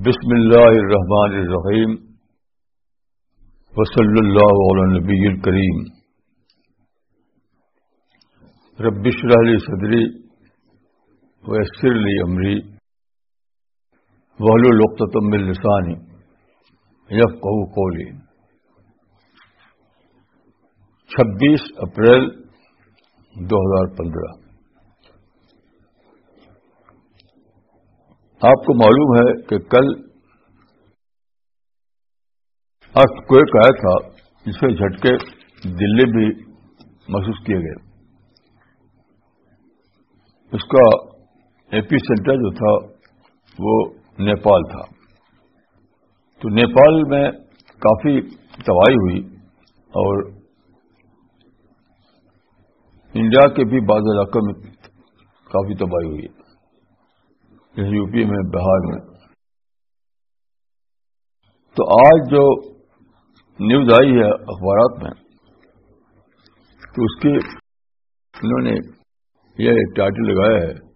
بسم اللہ الرحمن الرحیم وصلی اللہ علی نبی الکریم ربش علی صدری ویسر علی عمری وحل الوقتم السانی یف قولی چھبیس اپریل دو ہزار پندرہ آپ کو معلوم ہے کہ کل ارتھ کوئک آیا تھا جسے جھٹکے دلی بھی محسوس کیے گئے۔ اس کا ایپی سینٹر جو تھا، وہ نیپال تھا۔ تو نیپال میں کافی تباہی ہوئی اور انڈیا کے بھی بعض علاقوں میں کافی تباہی ہوئی۔ یو پی میں، بہار میں۔ تو آج جو نیوز آئی ہے اخبارات میں، تو اس کے انہوں نے یہ ٹائٹل لگایا ہے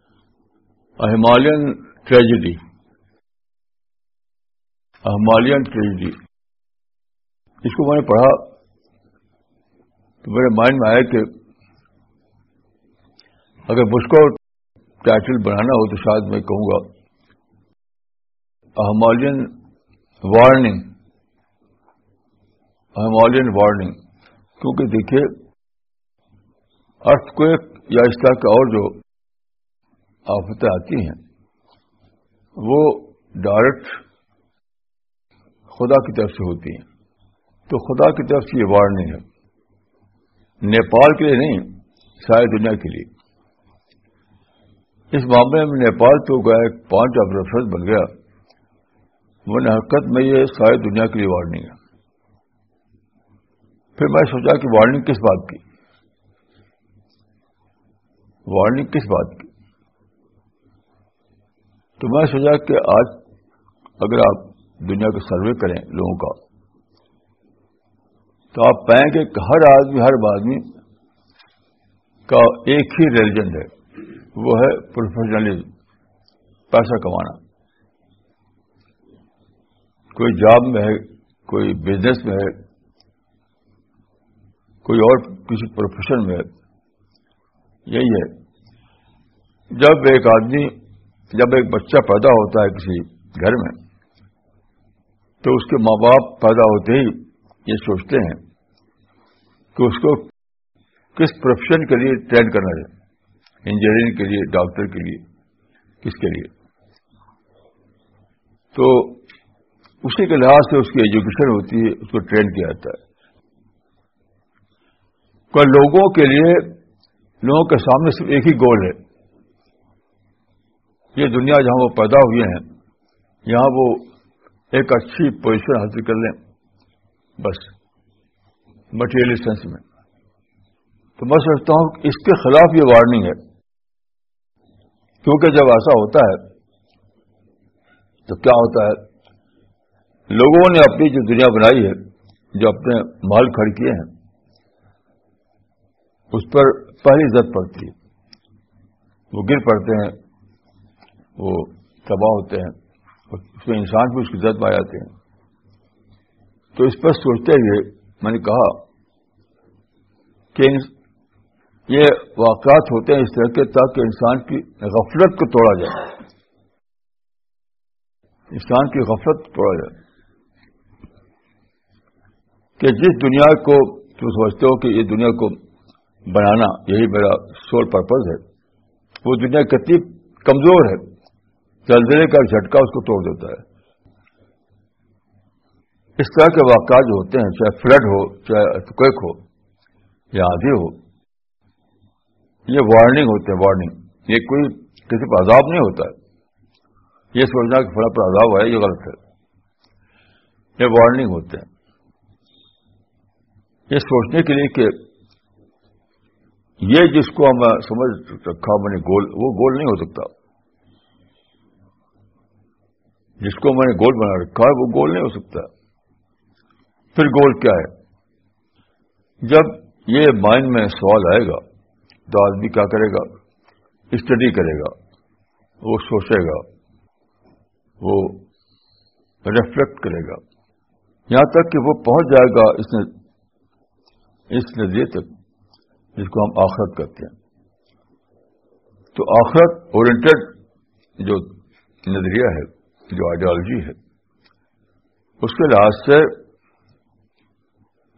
ہمالین ٹریجڈی۔ Himalayan tragedy. اس کو میں نے پڑھا تو میرے مائنڈ میں آیا کہ اگر مجھ کو ٹائٹل بنانا ہو تو شاید میں کہوں گا احمالین وارننگ احمالین وارننگ، کیونکہ دیکھیے ارتھ کو یا اس طرح کے اور جو آفتیں آتی ہیں، وہ ڈائریکٹ خدا کی طرف سے ہوتی ہیں۔ تو خدا کی طرف سے یہ وارننگ ہے۔ نیپال کے لیے نہیں، ساری دنیا کے لیے۔ اس معاملے میں نیپال تو گیا ایک پانچ آف ریفرنس بن گیا۔ وہ حرکت میں یہ ساری دنیا کے لیے وارننگ ہے۔ پھر میں سوچا کہ وارننگ کس بات کی؟ وارننگ کس بات کی؟ تو میں سوچا کہ آج اگر آپ دنیا کا سروے کریں لوگوں کا، تو آپ پائیں گے کہ ہر آدمی ہر آدمی کا ایک ہی ریلیجن ہے۔ وہ ہے پروفیشنلزم پیسہ کمانا۔ کوئی جاب میں ہے، کوئی بزنس میں ہے، کوئی اور کسی پروفیشن میں ہے۔ یہی ہے۔ جب ایک آدمی، جب ایک بچہ پیدا ہوتا ہے کسی گھر میں، تو اس کے ماں باپ پیدا ہوتے ہی یہ سوچتے ہیں کہ اس کو کس پروفیشن کے لیے ٹرین کرنا ہے انجینئرنگ کے لیے، ڈاکٹر کے لیے، کس کے لیے؟ تو اسی کے لحاظ سے اس کی ایجوکیشن ہوتی ہے، اس کو ٹرین کیا جاتا ہے۔ کوئی لوگوں کے لیے، لوگوں کے سامنے صرف ایک ہی گول ہے۔ یہ دنیا جہاں وہ پیدا ہوئے ہیں، یہاں وہ ایک اچھی پوزیشن حاصل کر لیں۔ بس مٹیریل سینس میں۔ تو میں سمجھتا ہوں اس کے خلاف یہ وارننگ ہے۔ کیونکہ جب ایسا ہوتا ہے، تو کیا ہوتا ہے؟ لوگوں نے اپنی جو دنیا بنائی ہے، جو اپنے مال کھڑ کیے ہیں، اس پر پہلی عزت پڑتی ہے۔ وہ گر پڑتے ہیں، وہ تباہ ہوتے ہیں اس میں انسان بھی اس کی عزت پا جاتے ہیں۔ تو اس پر سوچتے ہوئے میں نے کہا کہ یہ واقعات ہوتے ہیں اس طرح کے تاکہ انسان کی غفلت کو توڑا جائے۔ انسان کی غفلت توڑا جائے۔ کہ جس دنیا کو تم سمجھتے ہو کہ یہ دنیا کو بنانا یہی میرا سول پرپز ہے۔ وہ دنیا کتنی کمزور ہے۔ زلزلے کا جھٹکا اس کو توڑ دیتا ہے۔ اس طرح کے واقعات جو ہوتے ہیں، چاہے فلڈ ہو، چاہے کوئک ہو، یا آدھی ہو یہ وارننگ ہوتے ہیں وارننگ یہ کوئی کسی پر عذاب نہیں ہوتا ہے. یہ سوچنا کہ فلاں پر عذاب ہے، یہ غلط ہے. یہ وارننگ ہوتے ہیں. یہ سوچنے کے لیے کہ یہ جس کو ہم سمجھ رکھا، میں نے گول، وہ گول نہیں ہو سکتا. جس کو میں نے گول بنا رکھا ہے، وہ گول نہیں ہو سکتا. پھر گول کیا ہے؟ جب یہ مائنڈ میں سوال آئے گا تو آدمی کیا کرے گا؟ اسٹڈی کرے گا۔ وہ سوچے گا۔ وہ ریفلیکٹ کرے گا۔ یہاں تک کہ وہ پہنچ جائے گا اس اس نظریے تک، جس کو ہم آخرت کرتے ہیں۔ تو آخرت اورینٹڈ جو نظریہ ہے، جو آئیڈیالوجی ہے، اس کے لحاظ سے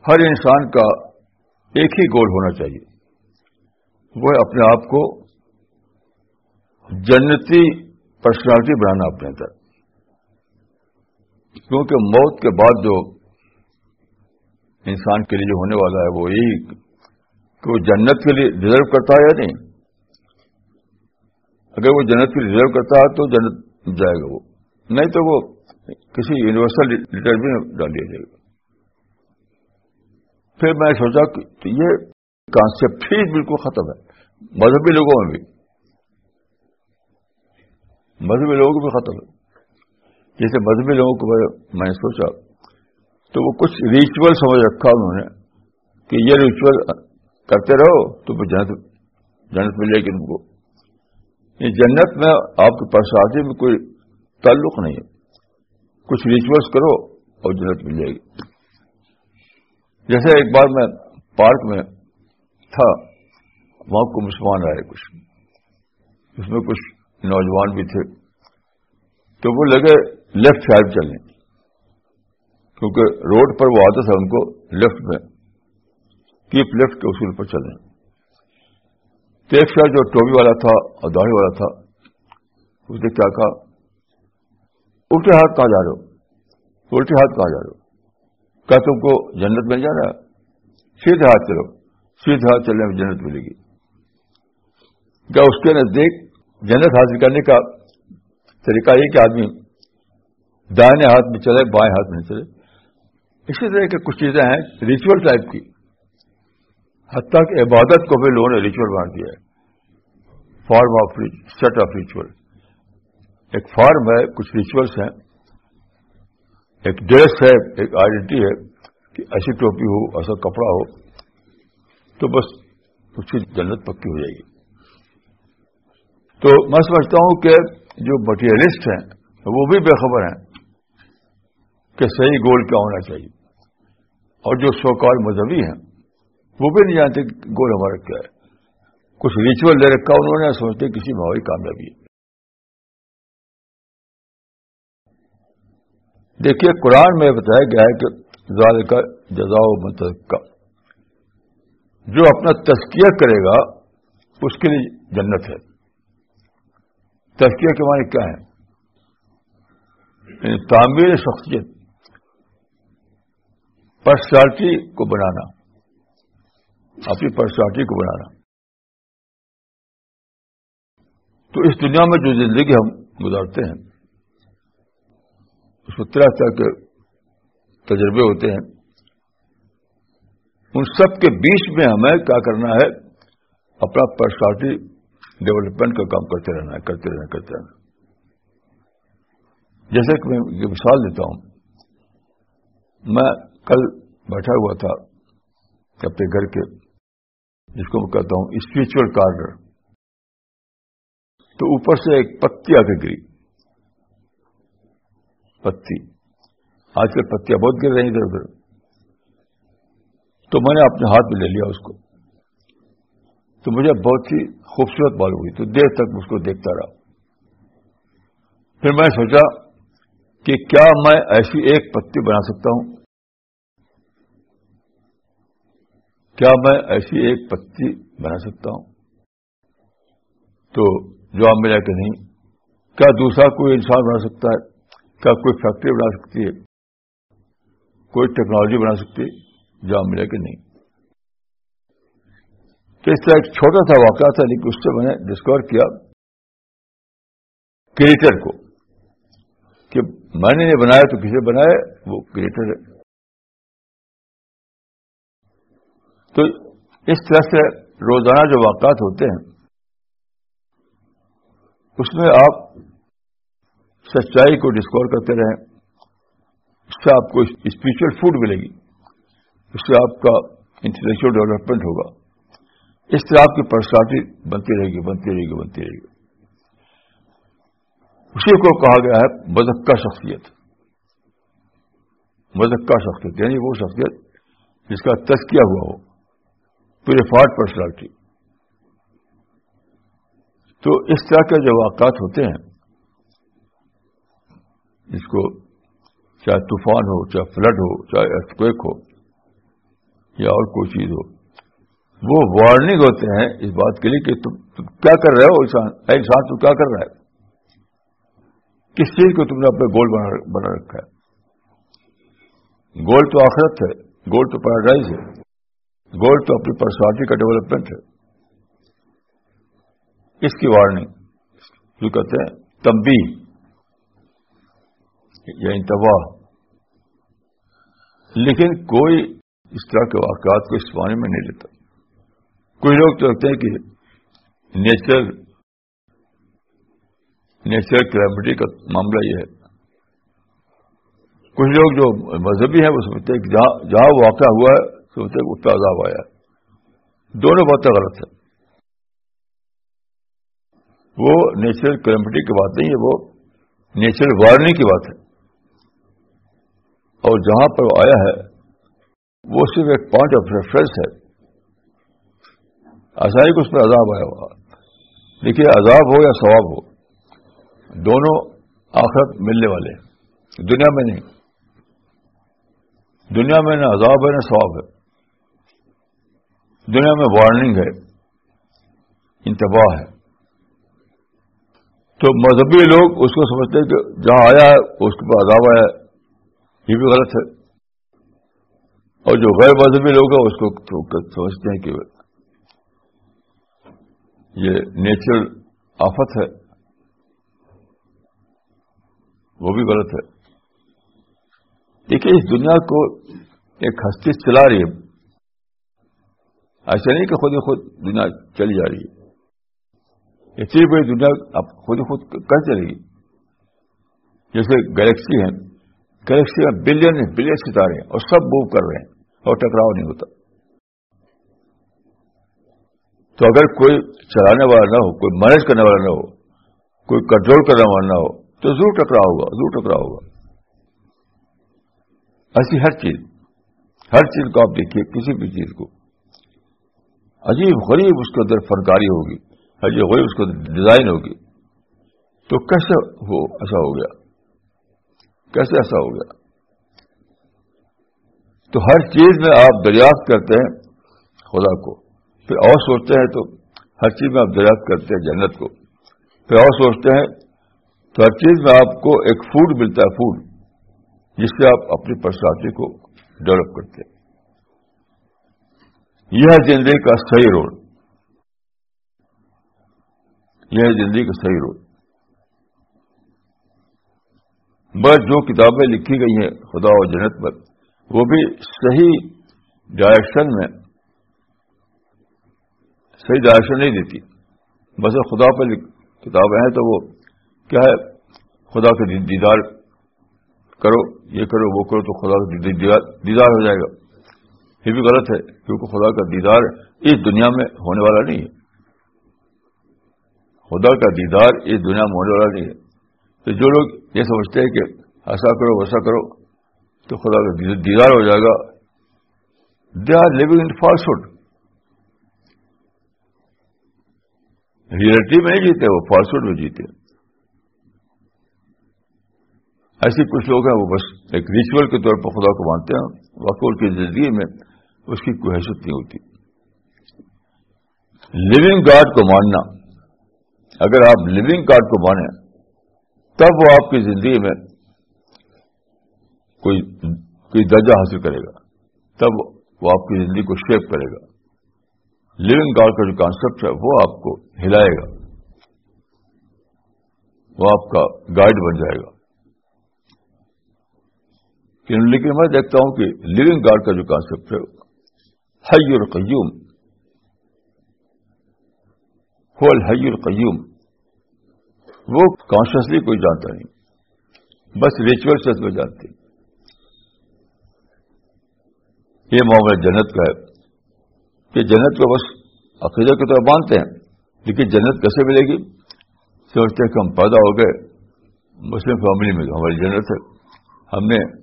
ہر انسان کا ایک ہی گول ہونا چاہیے۔ وہ اپنے آپ کو جنتی پرسنالٹی بنانا اپنے اندر۔ کیونکہ موت کے بعد جو انسان کے لیے جو ہونے والا ہے، وہ یہی کہ وہ جنت کے لیے ریزرو کرتا ہے یا نہیں؟ اگر وہ جنت کے لیے ریزرو کرتا ہے تو جنت جائے گا وہ۔ نہیں تو وہ کسی یونیورسل لیٹر بھی ڈال دیا جائے گا۔ پھر میں سوچا کہ یہ کانسیپٹ ہی بالکل ختم ہے۔ مذہبی لوگوں میں بھی۔ مذہبی لوگوں کو بھی ختم ہے جیسے مذہبی لوگوں کو میں نے سوچا، تو وہ کچھ ریچول سمجھ رکھا انہوں نے کہ یہ ریچول کرتے رہو تو جنت جنت ملے گی تم کو۔ یہ جنت میں آپ کے پرسادی میں کوئی تعلق نہیں ہے۔ کچھ ریچولس کرو اور جنت مل جائے گی۔ جیسے ایک بار میں پارک میں تھا وہاں کو مسلمان آئے کچھ۔ اس میں کچھ نوجوان بھی تھے۔ تو وہ لگے لیفٹ سائڈ چلنے۔ کیونکہ روڈ پر وہ آتا تھا ان کو لیفٹ میں۔ کیپ لیفٹ کے اصول پر چلیں۔ تو ایک شاید جو ٹوبی والا تھا اور داڑھی والا تھا، اس نے کیا کہا؟ الٹے ہاتھ کہاں جا رہے ہو؟ الٹے ہاتھ کہاں جا رہے ہو؟ کیا تم کو جنت مل جانا سیدھے ہاتھ چلو۔ سیدھے ہاتھ چلنے میں جنت ملے گی۔ کیا اس کے نزدیک جنت حاصل کرنے کا طریقہ یہ کہ آدمی دائنے ہاتھ میں چلے، بائیں ہاتھ میں چلے۔ اسی طرح کی کچھ چیزیں ہیں ریچول ٹائپ کی۔ حتیٰ کہ عبادت کو بھی لوگوں نے ریچول بنا دیا ہے۔ Form of set of ritual. ایک فارم ہے، کچھ ریچولس ہیں۔ ایک ڈریس ہے، ایک آئیڈینٹی ہے کہ ایسی ٹوپی ہو، ایسا کپڑا ہو، تو بس اس کی جنت پکی ہو جائے گی۔ تو میں سمجھتا ہوں کہ جو مٹیریلسٹ ہیں، وہ بھی بے خبر ہیں کہ صحیح گول کیا ہونا چاہیے۔ اور جو سوکال مذہبی ہیں، وہ بھی نہیں جانتے کہ گول ہمارا کیا ہے۔ کچھ ریچول لے رکھا انہوں نے سوچتے کسی میں کامیابی ہے۔ دیکھیے، قرآن میں بتایا گیا ہے کہ زال کا جزا کا جو اپنا تذکیہ کرے گا، اس کے لیے جنت ہے۔ تذکیہ کے معنی کیا ہے؟ یعنی تعمیر شخصیت پرسنالٹی کو بنانا، اپنی پرسنالٹی کو بنانا۔ تو اس دنیا میں جو زندگی ہم گزارتے ہیں، اس میں طرح طرح کے تجربے ہوتے ہیں۔ ان سب کے بیچ میں ہمیں کیا کرنا ہے؟ اپنا پرسنالٹی ڈیولپمنٹ کا کام کرتے رہنا ہے، کرتے رہنا کرتے رہنا جیسے کہ میں یہ مثال دیتا ہوں، میں کل بیٹھا ہوا تھا اپنے گھر کے، جس کو میں کہتا ہوں اسپرچل کارڈر تو اوپر سے ایک پتی آ کے گری۔ پتی۔ آج کل پتیاں بہت گر رہی ادھر ادھر۔ تو میں نے اپنے ہاتھ میں لے لیا اس کو۔ تو مجھے بہت ہی خوبصورت معلوم ہوئی تو دیر تک اس کو دیکھتا رہا۔ پھر میں سوچا کہ کیا میں ایسی ایک پتی بنا سکتا ہوں؟ کیا میں ایسی ایک پتی بنا سکتا ہوں؟ تو جواب ملا کہ نہیں۔ کیا دوسرا کوئی انسان بنا سکتا ہے؟ کیا کوئی فیکٹری بنا سکتی ہے؟ کوئی ٹیکنالوجی بنا سکتی ہے؟ جواب ملا کہ نہیں۔ تو اس طرح ایک چھوٹا سا واقعہ تھا، لیکن اس سے میں نے ڈسکور کیا کریٹر کو کہ میں نے نہیں بنایا تو کسی بنایا؟ وہ کریٹر ہے۔ تو اس طرح سے روزانہ جو واقعات ہوتے ہیں، اس میں آپ سچائی کو ڈسکور کرتے رہیں۔ اس سے آپ کو اسپرچل فوڈ ملے گی۔ اس سے آپ کا انٹلیکچل ڈیولپمنٹ ہوگا۔ اس طرح آپ کی پرسنالٹی بنتی رہے گی، بنتی رہے گی، بنتی رہے گی۔ اسی کو کہا گیا ہے بدکا شخصیت۔ مزکہ شخصیت یعنی وہ شخصیت جس کا تسکیہ ہوا ہو پیوریفائڈ پرسنالٹی۔ تو اس طرح کے جو واقعات ہوتے ہیں، جس کو چاہے طوفان ہو، چاہے فلڈ ہو، چاہے ارتھکویک ہو، یا اور کوئی چیز ہو وہ وارننگ ہوتے ہیں اس بات کے لیے کہ تم تم کیا کر رہے ہو انسان؟ انسان تو کیا کر رہا ہے؟ کس چیز کو تم نے اپنے گول بنا رکھا ہے؟ گول تو آخرت ہے گول تو پیراڈائز ہے گول تو اپنی پرسنالٹی کا ڈیولپمنٹ ہے۔ اس کی وارننگ جو کہتے ہیں تمبی یا یعنی انتباہ لیکن کوئی اس طرح کے واقعات کو اس معنی میں نہیں لیتا۔ کوئی لوگ تو لگتے ہیں کہ نیچرل نیچرل کلیمٹی کا معاملہ یہ ہے۔ کچھ لوگ جو مذہبی ہیں وہ سمجھتے ہیں کہ جہاں جہاں واقعہ ہوا ہے، سمجھتے ہیں کہ عذاب آیا ہے۔ دونوں باتیں غلط ہیں۔ وہ نیچرل کلیمٹی کی بات نہیں ہے، وہ نیچرل وارننگ کی بات ہے۔ اور جہاں پر آیا ہے، وہ صرف ایک پوائنٹ آف ریفرنس ہے۔ آسانی کو اس پر عذاب آیا ہوا۔ دیکھیے، عذاب ہو یا ثواب ہو، دونوں آخرت ملنے والے ہیں۔ دنیا میں نہیں۔ دنیا میں نہ عذاب ہے، نہ ثواب ہے۔ دنیا میں وارننگ ہے، انتباہ ہے۔ تو مذہبی لوگ اس کو سمجھتے ہیں کہ جہاں آیا ہے، اس کے بعد عذاب آیا ہے۔ یہ بھی غلط ہے۔ اور جو غیر مذہبی لوگ ہیں، اس کو سمجھتے ہیں کہ یہ نیچرل آفت ہے، وہ بھی غلط ہے۔ دیکھیے، اس دنیا کو ایک ہستی چلا رہی ہے۔ ایسا نہیں کہ خود خود دنیا چلی جا رہی ہے۔ اتنی بڑی دنیا اب خود خود کر چلے گی جیسے گلیکسی ہیں۔ گلیکسی میں بلین بلین ستارے ہیں اور سب موو کر رہے ہیں اور ٹکراؤ نہیں ہوتا۔ تو اگر کوئی چلانے والا نہ ہو، کوئی مینج کرنے والا نہ ہو، کوئی کنٹرول کرنے والا نہ ہو، تو ضرور ٹکراؤ ہوگا، ضرور ٹکراؤ ہوگا۔ ایسی ہر چیز ہر چیز کو آپ دیکھیے، کسی بھی چیز کو۔ عجیب، غریب اس کے اندر فنکاری ہوگی، عجیب، غریب اس کے اندر ڈیزائن ہوگی۔ تو کیسے ہو ایسا ہو گیا؟ کیسے ایسا ہو گیا؟ تو ہر چیز میں آپ دریافت کرتے ہیں خدا کو۔ پھر اور سوچتے ہیں تو ہر چیز میں آپ دریافت کرتے ہیں جنت کو۔ پھر اور سوچتے ہیں تو ہر چیز میں آپ کو ایک فوڈ ملتا ہے فوڈ جس سے آپ اپنی پرسنالٹی کو ڈیولپ کرتے ہیں۔ یہ ہے زندگی کا صحیح روڈ یہ ہے زندگی کا صحیح روڈ بس جو کتابیں لکھی گئی ہیں خدا و جنت پر، وہ بھی صحیح ڈائریکشن میں صحیح ڈائریکشن نہیں دیتی۔ بس خدا پہ کتابیں ہیں تو وہ کیا ہے؟ خدا کے دیدار کرو، یہ کرو، وہ کرو تو خدا کا دیدار ہو جائے گا۔ یہ بھی غلط ہے، کیونکہ خدا کا دیدار اس دنیا میں ہونے والا نہیں ہے۔ خدا کا دیدار اس دنیا میں ہونے والا نہیں ہے۔ تو جو لوگ یہ سمجھتے ہیں کہ ایسا کرو، ویسا کرو، تو خدا کا دیدار ہو جائے گا۔ They are living in فالسوڈ reality میں نہیں جیتے وہ فالسوڈ میں جیتے۔ ایسے کچھ لوگ ہیں وہ بس ایک ریچول کے طور پر خدا کو مانتے ہیں واقع کی زندگی میں اس کی کوئی حیثیت نہیں ہوتی۔ لیونگ گاڈ کو ماننا، اگر آپ لیونگ گاڈ کو مانیں، تب وہ آپ کی زندگی میں کوئی کوئی درجہ حاصل کرے گا۔ تب وہ آپ کی زندگی کو شیپ کرے گا۔ لیونگ گاڈ کا جو کانسیپٹ ہے وہ آپ کو ہلائے گا وہ آپ کا گائیڈ بن جائے گا لیکن میں دیکھتا ہوں کہ لیونگ گاڈ کا جو کانسیپٹ ہے حی القیوم ہول حی القیوم وہ کانشیسلی کوئی جانتا نہیں بس ریچول سے کو جانتے یہ معاملہ جنت کا ہے کہ جنت کو بس عقیدہ کی طرح مانتے ہیں۔ لیکن جنت کیسے ملے گی؟ سوچتے ہیں کہ ہم پیدا ہو گئے، مسلم فیملی میں ہماری جنت ہے۔ ہم نے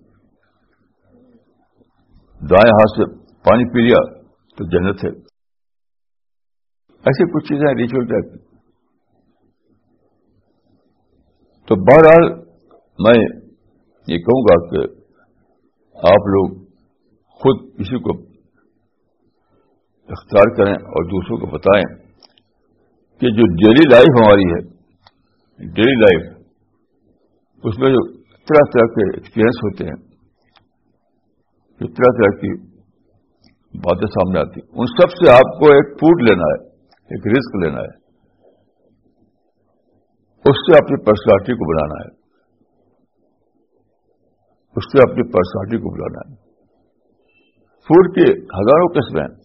دائیں ہاتھ سے پانی پی لیا تو جنت ہے۔ ایسی کچھ چیزیں ریچول ٹائپ کی تو بہرحال میں یہ کہوں گا کہ آپ لوگ خود کسی کو اختیار کریں اور دوسروں کو بتائیں کہ جو ڈیلی لائف ہماری ہے ڈیلی لائف اس میں جو طرح طرح کے ایکسپیرئنس ہوتے ہیں، جو طرح طرح کی باتیں سامنے آتی ان سب سے آپ کو ایک فوڈ لینا ہے، ایک رسک لینا ہے۔ اس سے اپنی پرسنالٹی کو بنانا ہے۔ اس سے اپنی پرسنالٹی کو بلانا ہے۔ فوڈ کی ہزاروں قسمیں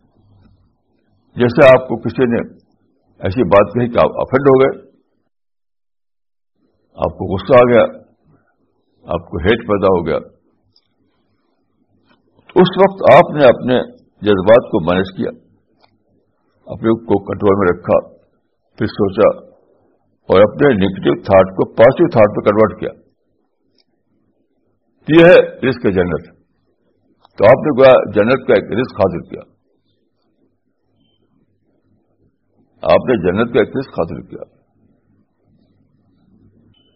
جیسے آپ کو کسی نے ایسی بات کہی کہ آپ افینڈ ہو گئے، آپ کو غصہ آ گیا، آپ کو ہیٹ پیدا ہو گیا اس وقت آپ نے اپنے جذبات کو مینج کیا، اپنے کو کنٹرول میں رکھا، پھر سوچا اور اپنے نیگیٹو تھاٹ کو پازیٹو تھاٹ پہ کنورٹ کیا۔ یہ ہے رسک جنت۔ تو آپ نے گویا جنت کا ایک رسک حاصل کیا۔ آپ نے جنت کا ایک حاصل کیا۔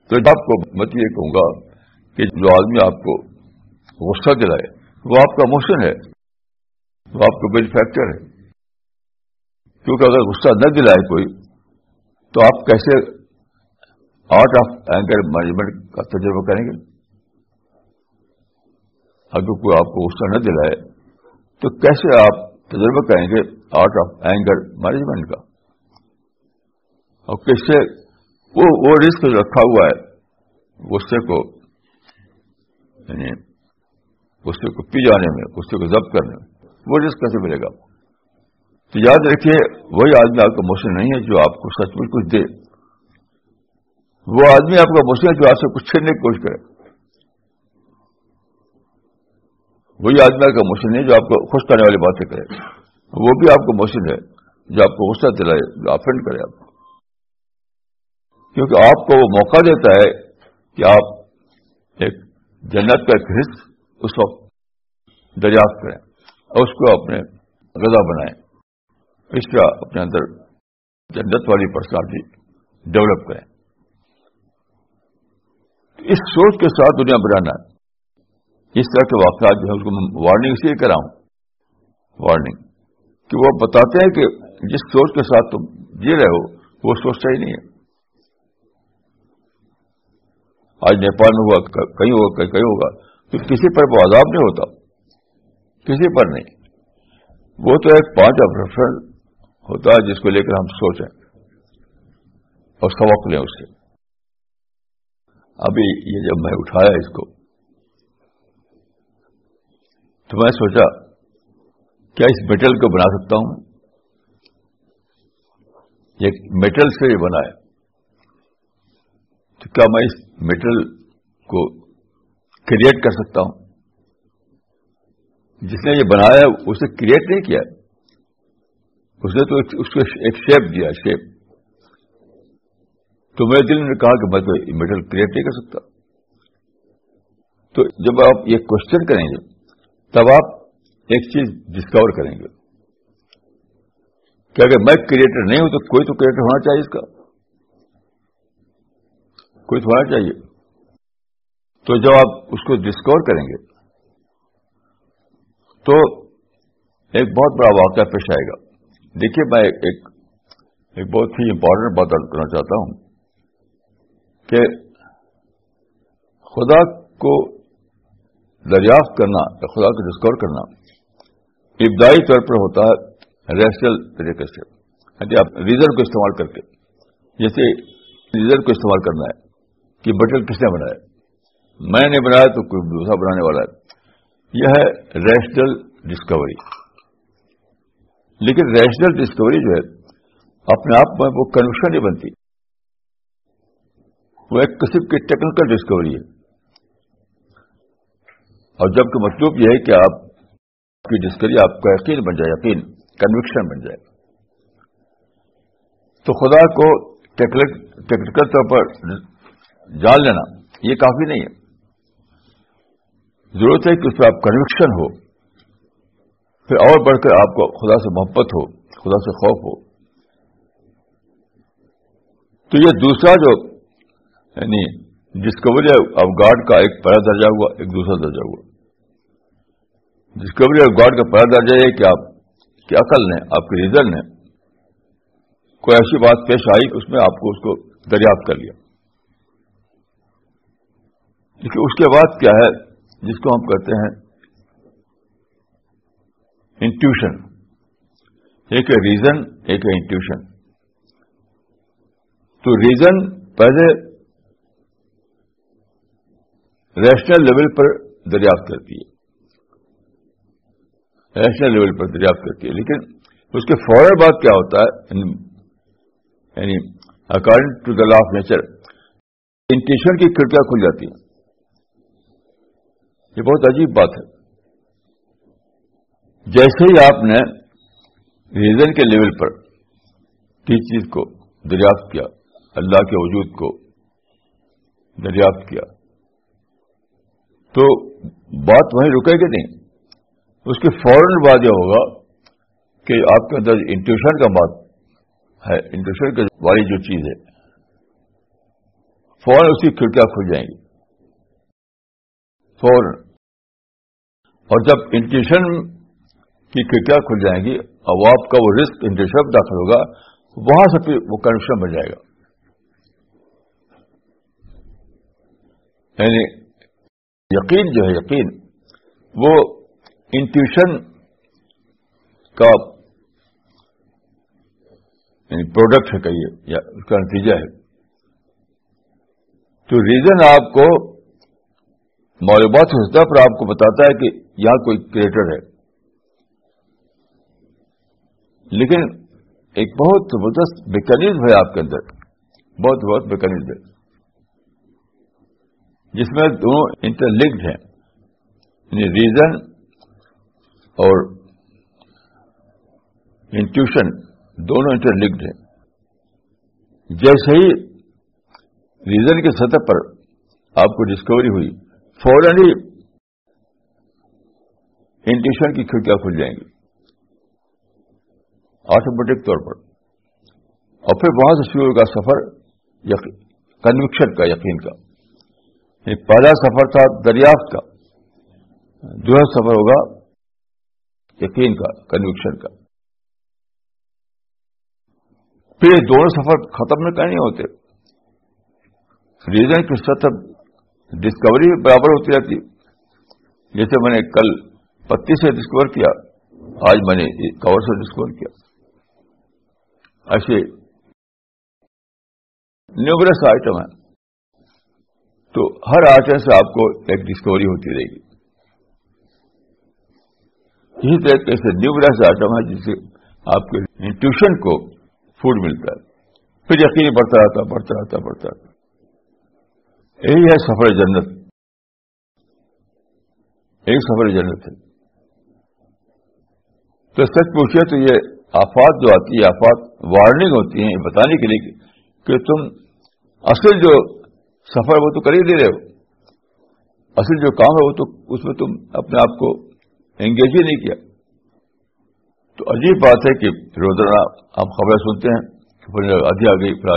تو آپ کو مت یہ کہوں گا کہ جو آدمی آپ کو غصہ دلائے، وہ آپ کا موشن ہے، وہ آپ کا مینوفیکچر ہے۔ کیونکہ اگر غصہ نہ دلائے کوئی، تو آپ کیسے آرٹ آف اینکر مینجمنٹ کا تجربہ کریں گے؟ اگر کوئی آپ کو غصہ نہ دلائے، تو کیسے آپ تجربہ کریں گے آرٹ آف اینگر مینجمنٹ کا؟ اور کیسے وہ وہ رسک رکھا ہوا ہے، غصے کو یعنی غصے کو پی جانے میں، غصے کو ضبط کرنے میں، وہ رسک کیسے ملے گا؟ تو یاد رکھیے، وہی آدمی آپ کا موشن نہیں ہے جو آپ کو سچ میں کچھ دے۔ وہ آدمی آپ کا موشن ہے جو آپ سے کچھ چھیڑنے کی کوشش کرے۔ وہی آدمی آپ کا موشن ہے جو آپ کو خوش کرنے والی باتیں کرے۔ وہ بھی آپ کو موشن ہے جو آپ کو غصہ دلائے، جو افینڈ کرے آپ کو۔ کیونکہ آپ کو وہ موقع دیتا ہے کہ آپ ایک جنت کا ایک حص اس وقت دریافت کریں اور اس کو اپنے غذا بنائیں اس کا اپنے اندر جنت والی پرسنالٹی ڈیولپ کریں۔ اس سوچ کے ساتھ دنیا بنانا، اس طرح کے واقعات جو ہے اس کو میں وارننگ اس لیے کرا ہوں وارننگ کہ وہ بتاتے ہیں کہ جس سوچ کے ساتھ تم جی رہے ہو، وہ سوچتا ہی نہیں ہے۔ آج نیپال میں ہوا، کہیں ہوگا کہیں ہوگا، تو کسی پر وہ عذاب نہیں ہوتا، کسی پر نہیں۔ وہ تو ایک پانچ آف ریفرنس ہوتا ہے جس کو لے کر ہم سوچیں، اور سبق لیں اس سے ابھی یہ جب میں اٹھایا اس کو، تو میں سوچا، کیا اس میٹل کو بنا سکتا ہوں؟ ایک میٹل سے یہ بنا ہے۔ تو کیا میں اس میٹل کو کریٹ کر سکتا ہوں۔ جس نے یہ بنایا، اسے کریٹ نہیں کیا۔ اس نے تو اس کو ایک شیپ دیا شیپ تو میرے دل نے کہا کہ میں تو میٹل کریٹ نہیں کر سکتا۔ تو جب آپ یہ کوشچن کریں گے، تب آپ ایک چیز ڈسکور کریں گے۔ کہ اگر میں کریٹر نہیں ہوں تو کوئی تو کریٹر ہونا چاہیے اس کا۔ کوئی تو ہونا چاہیے؟ تو جب آپ اس کو ڈسکور کریں گے، تو ایک بہت بڑا واقعہ پیش آئے گا۔ دیکھیے، میں ایک ایک بہت ہی امپورٹنٹ بات کرنا چاہتا ہوں کہ خدا کو دریافت کرنا یا خدا کو ڈسکور کرنا ابتدائی طور پر ہوتا ہے ریشنل طریقے سے۔ یعنی آپ ریزن کو استعمال کر کے، جیسے ریزن کو استعمال کرنا ہے۔ کہ بٹل کس نے بنایا؟ میں نے بنایا تو کوئی دوسرا بنانے والا ہے۔ یہ ہے ریشنل ڈسکوری لیکن ریشنل ڈسکوری جو ہے، اپنے آپ میں وہ کنوکشن نہیں بنتی۔ وہ ایک قسم کی ٹیکنیکل ڈسکوری ہے۔ اور جبکہ مطلوب یہ ہے کہ آپ کی ڈسکری آپ کا یقین بن جائے، یقین کنوکشن بن جائے۔ تو خدا کو ٹیکنیکل طور پر جان لینا، یہ کافی نہیں ہے۔ ضرورت ہے کہ اس پہ آپ کنوکشن ہو، پھر اور بڑھ کر آپ کو خدا سے محبت ہو، خدا سے خوف ہو۔ تو یہ دوسرا جو یعنی ڈسکوری آف گاڈ کا ایک پہلا درجہ ہوا، ایک دوسرا درجہ ہوا۔ ڈسکوری آف گاڈ کا پہلا درجہ یہ کہ آپ کی عقل نے، آپ کے ریزن نے کوئی ایسی بات پیش آئی کہ اس میں آپ کو اس کو دریافت کر لیا۔ لیکن اس کے بعد کیا ہے؟ جس کو ہم کہتے ہیں انٹیوشن ایک ہے ریزن ایک ہے انٹیوشن تو ریزن پہلے ریشنل لیول پر دریافت کرتی ہے۔ ریشنل لیول پر دریافت کرتی ہے۔ لیکن اس کے فوراً بعد کیا ہوتا ہے؟ یعنی according to the law of nature intuition کی کھڑکیاں کھل جاتی ہیں۔ یہ بہت عجیب بات ہے۔ جیسے ہی آپ نے ریزن کے لیول پر کسی چیز کو دریافت کیا، اللہ کے وجود کو دریافت کیا، تو بات وہیں رکے گی نہیں۔ اس کے فوراً بعد یہ ہوگا کہ آپ کے اندر انٹیوشن کا بات ہے، انٹیوشن کے والی جو چیز ہے، فوراً اس کی کھڑکیاں کھل جائیں گی۔ فوراً اور جب انٹیوشن کی کھڑکیاں کھل جائیں گی اور آپ کا وہ رسک انٹیوشن داخل ہوگا، وہاں سے پھر وہ کنفیوژن بن جائے گا۔ یعنی یقین جو ہے، یقین، وہ انٹیوشن کا یعنی پروڈکٹ ہے کہیے، یا اس کا نتیجہ ہے۔ تو ریزن آپ کو معلومات ہوتا پر آپ کو بتاتا ہے کہ یہاں کوئی کریٹر ہے۔ لیکن ایک بہت زبردست میکینزم ہے آپ کے اندر۔ بہت بہت میکینزم ہے۔ جس میں دونوں انٹرلنکڈ ہیں۔ یعنی ریزن اور انٹیوشن دونوں انٹرلنکڈ ہیں۔ جیسے ہی ریزن کی سطح پر آپ کو ڈسکوری ہوئی فوراً ہی انٹیوشن کی کھڑکیاں کھل جائیں گی۔ آٹومیٹک طور پر۔ اور پھر وہاں سے شروع ہوگا سفر کنوکشن کا، یقین کا۔ یعنی پہلا سفر تھا دریافت کا۔ دوسرا سفر ہوگا یقین کا کنوکشن کا۔ پھر دونوں سفر ختم میں نہیں ہوتے۔ ریزن کی سطح ڈسکوری برابر ہوتی رہتی جیسے میں نے کل پتی سے ڈسکور کیا، آج میں نے کور سے ڈسکور کیا۔ ایسے نیومرس آئٹم ہے تو ہر آئٹم سے آپ کو ایک ڈسکوری ہوتی رہے گی۔ اسی طریقے سے نیومرس آئٹم ہے جس سے آپ کے انٹیوشن کو فوڈ ملتا ہے۔ پھر یقین بڑھتا رہتا بڑھتا رہتا بڑھتا رہتا یہی ہے سفر جنت یہی سفر جنت ہے تو سچ پوچھے تو یہ آفات جو آتی ہے آفات وارننگ ہوتی ہیں بتانے کے لیے کہ تم اصل جو سفر وہ تو کر ہی دے رہے ہو۔ اصل جو کام ہے وہ تو اس میں تم اپنے آپ کو انگیج ہی نہیں کیا۔ تو عجیب بات ہے کہ روزانہ آپ خبریں سنتے ہیں، کہ پھر آدھی آ گئی پھر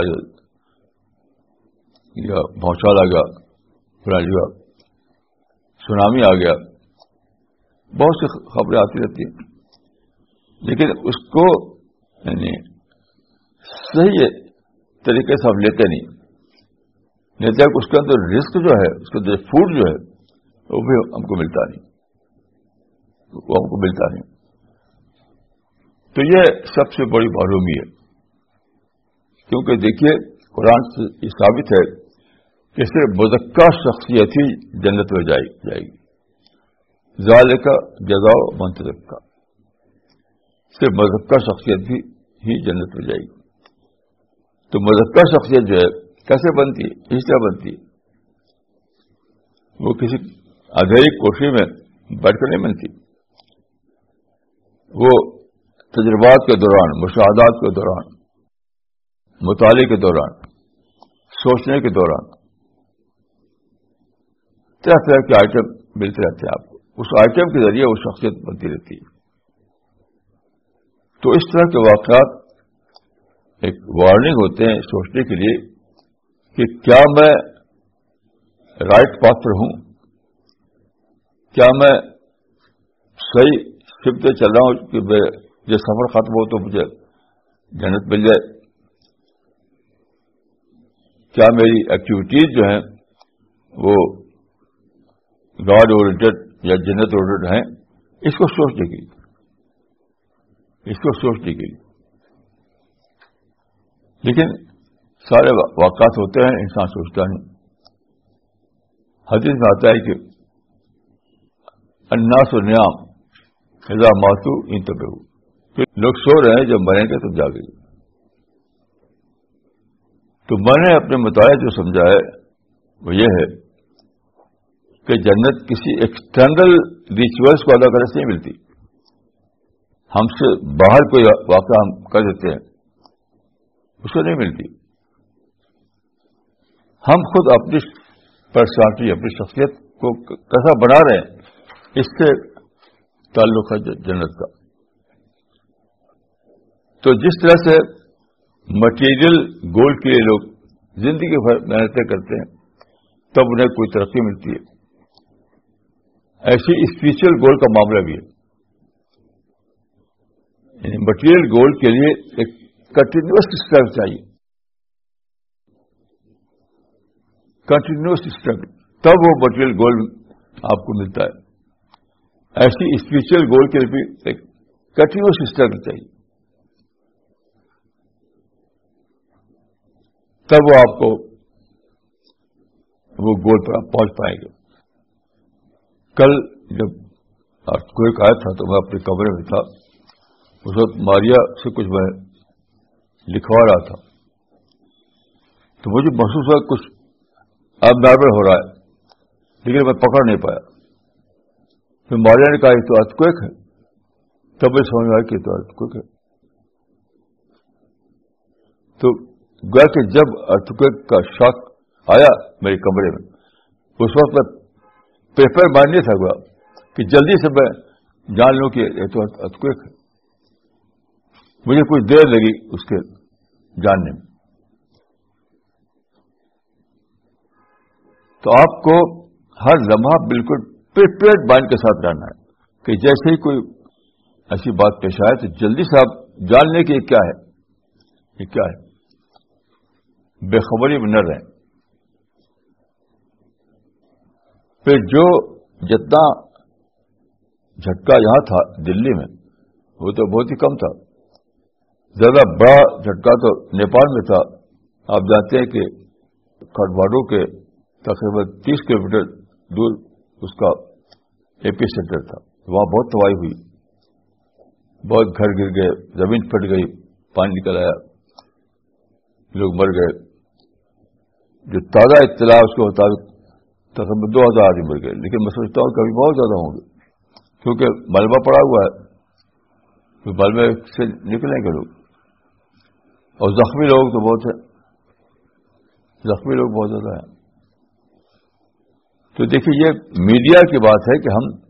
یا بھونچال آ گیا جگہ سونامی آ گیا۔ بہت سی خبریں آتی رہتی ہیں۔ لیکن اس کو یعنی صحیح طریقے سے ہم لیتے نہیں۔ لیتے اس کے اندر رسک جو ہے، اس کے اندر فوڈ جو ہے، وہ بھی ہم کو ملتا نہیں۔ وہ ہم کو ملتا نہیں۔ تو یہ سب سے بڑی معلومی ہے۔ کیونکہ دیکھیے، قرآن سے یہ ثابت ہے کہ صرف مزکہ شخصیت ہی جنت میں جائے گی۔ ظال کا جزاؤ منتظر کا صرف مذہب شخصیت بھی ہی جنت میں جائے گی تو مذہب شخصیت جو ہے، کیسے بنتی ہے؟ اس طرح بنتی ہے؟ وہ کسی ادھیری کوٹری میں بیٹھ کر نہیں بنتی۔ وہ تجربات کے دوران، مشاہدات کے دوران، مطالعے کے دوران، سوچنے کے دوران طرح طرح کے آئٹم ملتے رہتے ہیں آپ کو۔ اس آئٹم کے ذریعے وہ شخصیت بنتی رہتی ہے۔ تو اس طرح کے واقعات ایک وارننگ ہوتے ہیں سوچنے کے لیے کہ کیا میں رائٹ پاتھ پر ہوں؟ کیا میں صحیح سمتے چل رہا ہوں کہ میں یہ سفر ختم ہو تو مجھے جنت مل جائے؟ کیا میری ایکٹیویٹیز جو ہیں وہ گاڈ اورینٹیڈ یا جنت اورینٹیڈ ہیں، اس کو سوچنے کے لیے اس کو سوچنے کے لیے لیکن سارے واقعات ہوتے ہیں، انسان سوچتا نہیں۔ حدیث میں آتا ہے کہ اناس و نیام خزا ماتو ان تب لوگ سو رہے ہیں، جب مریں گے تو جاگے۔ تو میں نے اپنے مطالعے جو سمجھا ہے، وہ یہ ہے کہ جنت کسی ایکسٹرنل ریچولس کو الگ الگ سے نہیں ملتی۔ ہم سے باہر کوئی واقعہ ہم کر دیتے ہیں، اس کو نہیں ملتی۔ ہم خود اپنی پرسنالٹی اپنی شخصیت کو کیسا بنا رہے ہیں، اس سے تعلق ہے جنت کا۔ تو جس طرح سے مٹیریل گول کے لیے لوگ زندگی بھر محنتیں کرتے ہیں، تب انہیں کوئی ترقی ملتی ہے۔ ایسی اسپریچل گول کا معاملہ بھی ہے۔ یعنی مٹیریل گول کے لیے ایک کنٹینیوس اسٹرگل چاہیے۔ کنٹینیوس اسٹرگل تب وہ مٹیریل گول آپ کو ملتا ہے۔ ایسی اسپریچل گول کے لیے بھی ایک کنٹینیوس اسٹرگل چاہیے۔ تب وہ آپ کو وہ گول پر پہنچ پائیں گے کل جب کوئی آیا تھا تو میں اپنے کمرے میں تھا، اس وقت ماریا سے کچھ میں لکھوا رہا تھا۔ تو مجھے محسوس ہوا کچھ اب نارمل ہو رہا ہے، لیکن میں پکڑ نہیں پایا۔ پھر ماریا نے کہا تو ارتھ کوئک ہے۔ تب میں سمجھ آیا کہ تو ارتھ کوئک ہے۔ تو گیا کہ جب ارتھ کوئک کا شاک آیا میرے کمرے میں، اس وقت میں پیپر ماننے تھا ہوا کہ جلدی سے میں جان لوں کہ یہ تو اتکویک ہے۔ مجھے کچھ دیر لگی اس کے جاننے میں۔ تو آپ کو ہر لمحہ بالکل پریپیئرڈ مائنڈ کے ساتھ رہنا ہے کہ جیسے ہی کوئی ایسی بات پیش آئے تو جلدی سے آپ جان لیں کہ یہ کیا ہے۔ یہ کیا ہے؟ بے خبری میں نہ رہیں۔ پھر جو جتنا جھٹکا یہاں تھا دلی میں، وہ تو بہت ہی کم تھا۔ زیادہ بڑا جھٹکا تو نیپال میں تھا۔ آپ جانتے ہیں کہ کھٹواڑوں کے تقریباً تیس کلو میٹر دور اس کا پی سینٹر تھا۔ وہاں بہت تباہی ہوئی۔ بہت گھر گر گئے، زمین پھٹ گئی، پانی نکل آیا۔ لوگ مر گئے۔ جو تازہ اطلاع اس کے مطابق تقریباً دو ہزار آدمی مر گئے، لیکن میں سوچتا ہوں کہ ابھی بہت زیادہ ہوں گے۔ کیونکہ ملبہ پڑا ہوا ہے تو ملبے سے نکلیں گے لوگ۔ اور زخمی لوگ تو بہت ہیں۔ زخمی لوگ بہت زیادہ ہیں۔ تو دیکھیے، یہ میڈیا کی بات ہے کہ ہم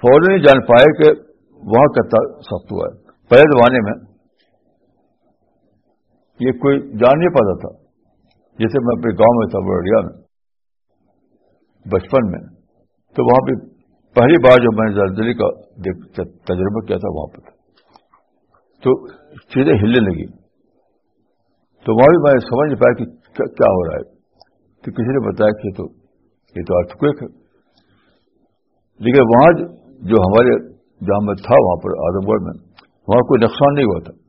فوراً نہیں جان پائے کہ وہاں کتنا سخت ہوا ہے۔ پہلے زمانے میں یہ کوئی جان نہیں پاتا تھا۔ جیسے میں اپنے گاؤں میں تھا بڑھیا میں بچپن میں، تو وہاں پہ پہلی بار جو میں نے زلزلے کا تجربہ کیا تھا وہاں پہ تو چیزیں ہلنے لگی۔ تو وہاں بھی میں سمجھ نہیں پایا کہ کیا ہو رہا ہے۔ تو کسی نے بتایا کہ تو، یہ تو ارتھ ہے۔ لیکن وہاں جو ہمارے جہاں میں تھا، وہاں پر آدم گڑھ میں، وہاں کوئی نقصان نہیں ہوا تھا۔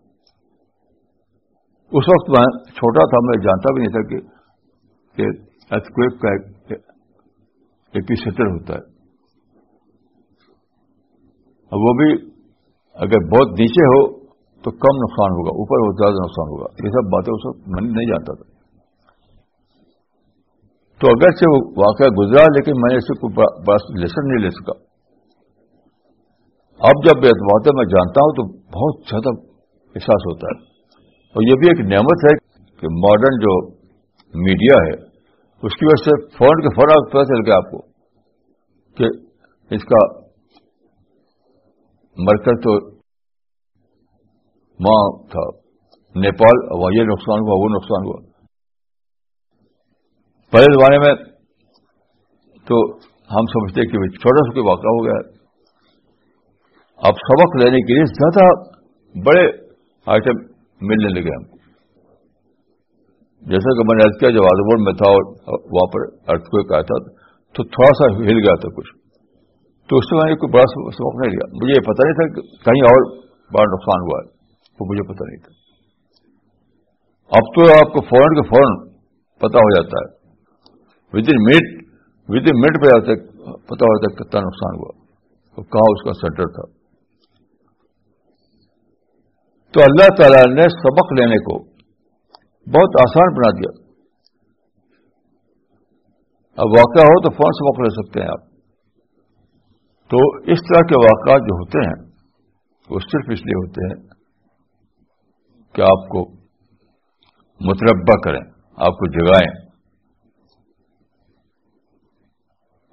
اس وقت میں چھوٹا تھا، میں جانتا بھی نہیں تھا کہ ارتھکویک کا ایپی سیٹر ہوتا ہے۔ اب وہ بھی اگر بہت نیچے ہو تو کم نقصان ہوگا، اوپر ہو زیادہ نقصان ہوگا۔ یہ سب باتیں اس وقت میں نہیں جانتا تھا۔ تو اگر سے وہ واقعہ گزرا، لیکن میں اسے کوئی لیسن نہیں لے سکا۔ اب جب باتیں میں جانتا ہوں تو بہت زیادہ احساس ہوتا ہے۔ اور یہ بھی ایک نعمت ہے کہ ماڈرن جو میڈیا ہے، اس کی وجہ سے فون کے فوراً پتہ چل گیا آپ کو کہ اس کا مر کر تو وہاں تھا، نیپال وہاں یہ نقصان ہوا، وہ نقصان ہوا۔ پہلے زمانے میں تو ہم سمجھتے کہ چھوٹا سا کوئی واقعہ ہو گیا۔ اب سبق لینے کے لیے زیادہ بڑے آئٹم ملنے لگے ہم۔ جیسا کہ میں نے کیا، جب آدھوڑ میں تھا اور وہاں پر ارتھ کو آیا تھا، تو تھوڑا سا ہل گیا تھا کچھ۔ تو اس سے میں نے کوئی بڑا سبق نہیں لیا۔ مجھے یہ پتا نہیں تھا کہ کہیں اور بڑا نقصان ہوا ہے، وہ مجھے پتا نہیں تھا۔ اب تو آپ کو فوراً کے فوراً پتا ہو جاتا ہے۔ Within minute within minute پہ جاتا پتا ہو جاتا ہے کتنا نقصان ہوا۔ تو کہاں اس کا سینٹر تھا۔ تو اللہ تعالی نے سبق لینے کو بہت آسان بنا دیا۔ اب واقعہ ہو تو فون سے موقع لے سکتے ہیں آپ۔ تو اس طرح کے واقعات جو ہوتے ہیں، وہ صرف اس لیے ہوتے ہیں کہ آپ کو متربع کریں، آپ کو جگائیں۔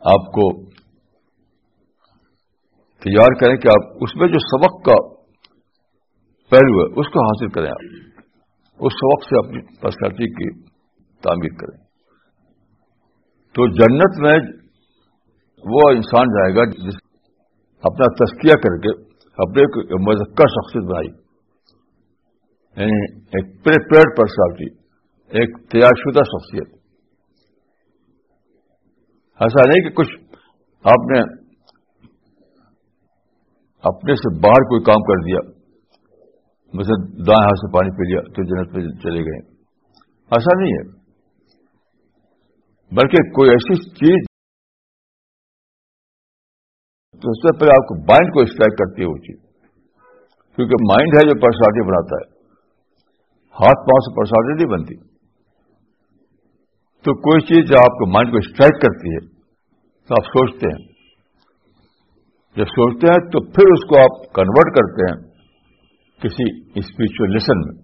آپ کو تیار کریں کہ آپ اس میں جو سبق کا پہلو ہے، اس کو حاصل کریں آپ۔ اس وقت سے اپنی پرسنالٹی کی تعمیر کریں۔ تو جنت میں وہ انسان جائے گا جس اپنا تسکیہ کر کے اپنے مذکر شخصیت بنائی۔ یعنی ایک پریپیئرڈ پرسنالٹی ایک تیار شدہ شخصیت۔ ایسا نہیں کہ کچھ آپ نے اپنے سے باہر کوئی کام کر دیا۔ مثلا دائیں ہاتھ سے پانی پی لیا تو جنت پہ چلے گئے۔ ایسا نہیں ہے۔ بلکہ کوئی ایسی چیز تو اس سے پہلے آپ کو مائنڈ کو اسٹرائک کرتی ہے وہ چیز۔ کیونکہ مائنڈ ہے جو پرسنالٹی بناتا ہے۔ ہاتھ پاؤں سے پرسنالٹی نہیں بنتی۔ تو کوئی چیز جو آپ کو مائنڈ کو اسٹرائک کرتی ہے تو آپ سوچتے ہیں۔ جب سوچتے ہیں تو پھر اس کو آپ کنورٹ کرتے ہیں۔ کسی اسپرچل لیسن میں،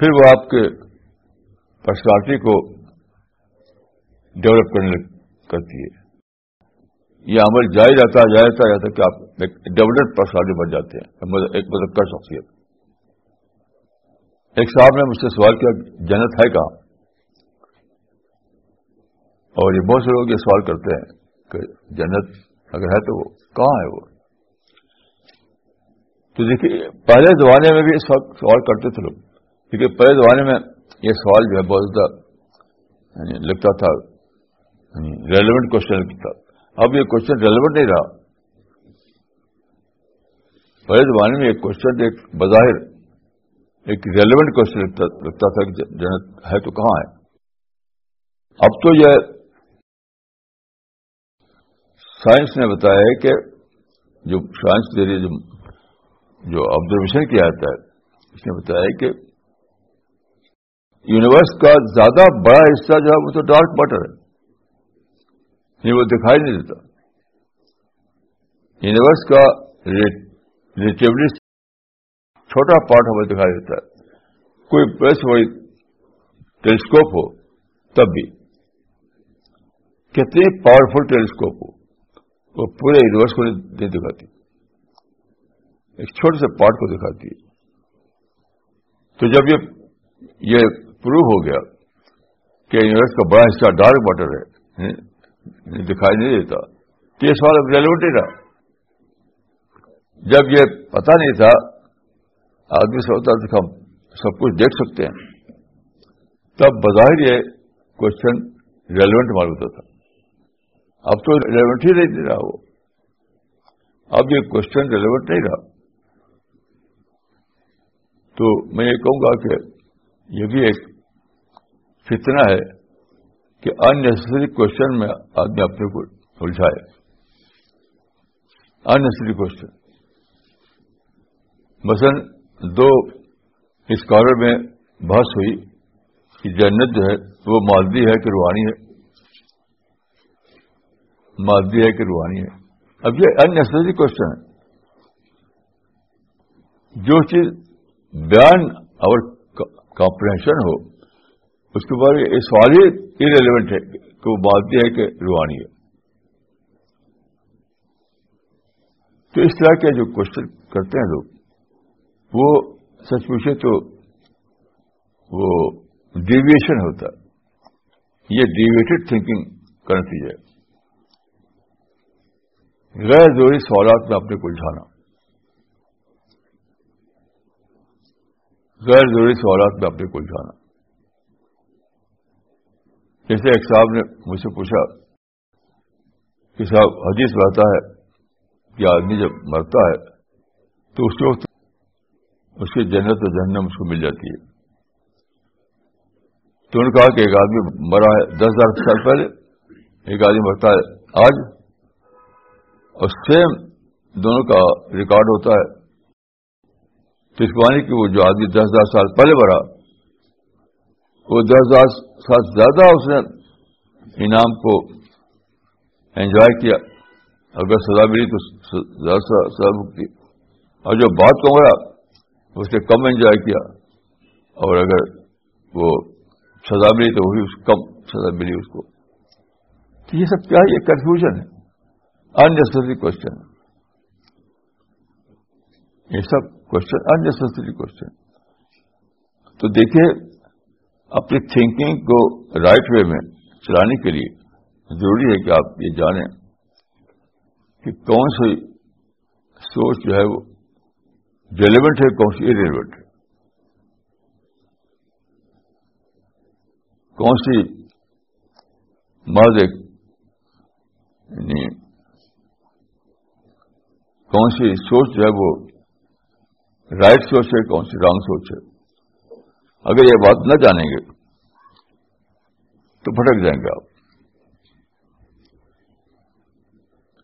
پھر وہ آپ کے پرسنالٹی کو ڈیولپ کرنے کرتی ہے۔ یہ عمل جائے جاتا ہے جائے جاتا جاتا کہ آپ ایک ڈیولپڈ پرسنالٹی بن جاتے ہیں، ایک مذکر شخصیت۔ ایک صاحب نے مجھ سے سوال کیا، جنت ہے کہاں؟ اور یہ بہت سے لوگ یہ سوال کرتے ہیں کہ جنت اگر ہے تو وہ کہاں ہے وہ؟ تو دیکھیے، پہلے زمانے میں بھی اس وقت سوال کرتے تھے لوگ، کیونکہ پہلے زمانے میں یہ سوال جو ہے بہت زیادہ یعنی لگتا تھا ریلیونٹ کوشچن لگتا تھا اب یہ کوشچن ریلیونٹ نہیں رہا۔ پہلے زمانے میں ایک کوشچن ایک بظاہر ایک ریلیونٹ کوشچن لگتا تھا کہ جنت ہے تو کہاں ہے۔ اب تو یہ سائنس نے بتایا ہے کہ جو سائنس دے رہی جو جو آبزرویشن کیا جاتا ہے، اس نے بتایا کہ یونیورس کا زیادہ بڑا حصہ جو ہے وہ تو ڈارک میٹر ہے۔ نہیں وہ دکھائی نہیں دیتا۔ یونیورس کا ریلیٹیولی چھوٹا پارٹ ہمیں دکھائی دیتا ہے۔ کوئی پریس ہوئی ٹیلیسکوپ ہو، تب بھی۔ کتنی پاورفل ٹیلیسکوپ ہو، وہ پورے یونیورس کو نہیں دکھاتی۔ ایک چھوٹے سے پارٹ کو دکھاتی ہے۔ تو جب یہ یہ پروو ہو گیا کہ یونیورس کا بڑا حصہ ڈارک واٹر ہے دکھائی نہیں دیتا۔ تو یہ سوال ریلیونٹ ہی رہا۔ جب یہ پتا نہیں تھا، آدمی سوچتا تھا ہم سب کچھ دیکھ سکتے ہیں۔ تب بظاہر یہ کوشچن ریلیونٹ معلوم ہوتا تھا۔ اب تو ریلیونٹ ہی نہیں رہا وہ۔ اب یہ کوشچن ریلیونٹ نہیں رہا۔ تو میں یہ کہوں گا کہ یہ بھی ایک فتنہ ہے کہ انسری کوشچن میں آدمی اپنے کو الجھائے۔ انسری کوشچن مثلا دو اسکالر میں بحث ہوئی کہ جنت جو ہے وہ مادی ہے کہ روحانی ہے۔ مادی ہے کہ روحانی ہے۔ اب یہ انسری کوشچن ہے۔ جو چیز بیان اور کمپریشن ہو، اس کے بعد یہ سوال ہی ریلیونٹ ہے کہ وہ بات یہ ہے کہ روحانی ہے۔ تو اس طرح کے جو کوشچن کرتے ہیں لوگ، وہ سچ پوچھے تو وہ ڈیویشن ہوتا ہے۔ یہ ڈیویٹڈ تھنکنگ کا نتیجہ ہے۔ غیر ضروری سوالات میں اپنے کو الجھانا غیر ضروری سوالات میں اپنے کو الجھانا جیسے ایک صاحب نے مجھ سے پوچھا کہ صاحب، حدیث رہتا ہے کہ آدمی جب مرتا ہے تو اس وقت اس کی جنت و جہنم اس کو مل جاتی ہے۔ تو انہوں نے کہا کہ ایک آدمی مرا ہے، دس ہزار سال پہلے ایک آدمی مرتا ہے آج۔ اور سیم دونوں کا ریکارڈ ہوتا ہے۔ تو اس معنی کہ وہ جو آدمی دس ہزار سال پہلے بڑھا وہ دس ہزار سال زیادہ اس نے انعام کو انجوائے کیا۔ اگر سزا ملی تو زیادہ سزا مکتی اور جو بات کو مرا اس نے کم انجوائے کیا۔ اور اگر وہ سزا ملی تو وہی کم سزا ملی اس کو۔ تو یہ سب کیا یہ کنفیوژن ہے۔ انسری کوشچن یہ سب کوشچن انسری کوشچن تو دیکھیے، اپنی تھنکنگ کو رائٹ وے میں چلانے کے لیے ضروری ہے کہ آپ یہ جانیں کہ کون سی سوچ جو ہے وہ ریلیونٹ ہے، کون سی ریلیونٹ ہے۔ کون سی ایک یعنی کون سی سوچ جو ہے وہ رائٹ سوچ ہے، کون سی؟ رانگ سوچ ہے۔ اگر یہ بات نہ جانیں گے، تو بھٹک جائیں گے آپ۔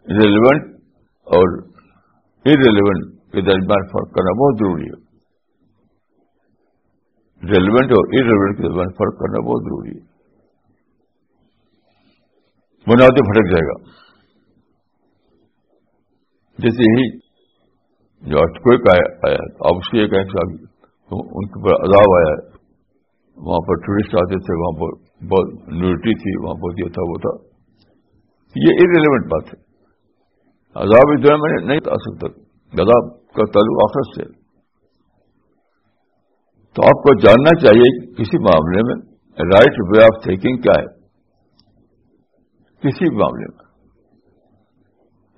ریلیونٹ اور ریلیونٹ کے درمیان فرق کرنا بہت ضروری ہے۔ ریلیونٹ اور ریلیونٹ کے درمیان فرق کرنا بہت ضروری ہے۔ بنیادی بھٹک جائے گا۔ جیسے ہی جو کوئی آیا اب اس کی ایک تو ان کے اوپر عذاب آیا ہے۔ وہاں پر ٹورسٹ آتے تھے، وہاں پر بہت نیورٹی تھی، وہاں پر یہ تھا، وہ تھا۔ یہ ریلیونٹ بات ہے۔ عذاب اس دنیا میں نہیں آ سکتا۔ عذاب کا تعلق آخر سے۔ تو آپ کو جاننا چاہیے کسی معاملے میں رائٹ وے آف تھنکنگ کیا ہے۔ کسی معاملے میں۔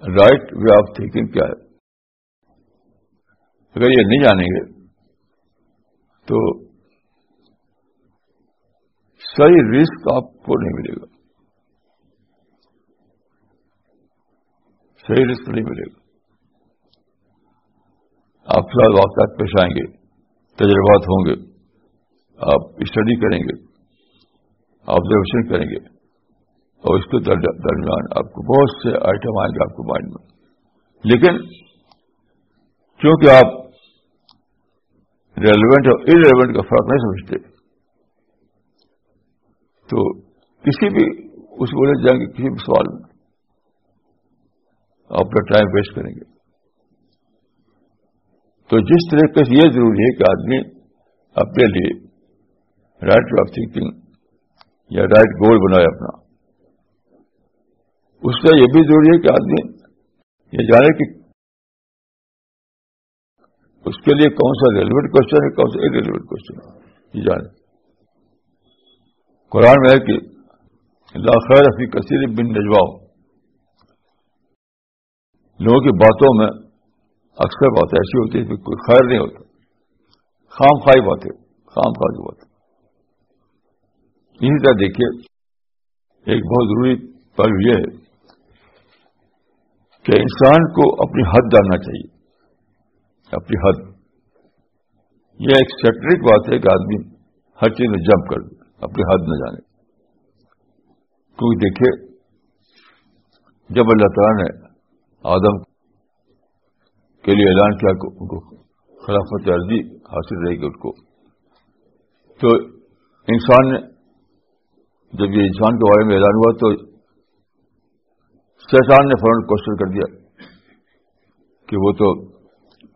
رائٹ وے آف تھنکنگ کیا ہے۔ اگر یہ نہیں جانیں گے، تو صحیح رسک آپ کو نہیں ملے گا۔ صحیح رسک نہیں ملے گا۔ آپ کے ساتھ واقعات پیش آئیں گے، تجربات ہوں گے، آپ اسٹڈی کریں گے آبزرویشن کریں گے، اور اس کے درمیان آپ کو بہت سے آئٹم آئیں گے آپ کو مائنڈ میں۔ لیکن کیونکہ آپ ریلیونٹ اور ریلیونٹ کا فرق نہیں سمجھتے۔ تو کسی بھی اس بولے جائیں گے، کسی بھی سوال میں۔ آپ کا ٹائم ویسٹ کریں گے۔ تو جس طریقے سے یہ ضروری ہے کہ آدمی اپنے لیے رائٹ آف تھنکنگ یا رائٹ گول بنائے اپنا۔ اس کا یہ بھی ضروری ہے کہ آدمی یہ جانے کہ اس کے لیے کون سا ریلیونٹ کوشچن ہے؟ کون سا ریلیونٹ کوشچن ہے؟ جانے۔ قرآن میں ہے کہ خیر افی کثیر بن نجواؤ لوگوں کی باتوں میں اکثر باتیں ایسی ہوتی ہے کہ کوئی خیر نہیں ہوتا۔ خام خواہ باتیں، خام خواہ کی باتیں۔ اسی طرح دیکھیے، ایک بہت ضروری پہلو یہ ہے کہ انسان کو اپنی حد جاننا چاہیے۔ اپنی حد۔ یہ ایک سیکٹرک بات ہے کہ آدمی ہر چیز میں جمپ کر دے اپنی حد نہ جانے۔ کیونکہ دیکھیے، جب اللہ تعالیٰ نے آدم کے لیے اعلان کیا ان کو خلافت عرضی حاصل رہے گی ان کو، تو انسان نے، جب یہ انسان کے بارے میں اعلان ہوا تو شیطان نے فوراً کوشچن کر دیا کہ وہ تو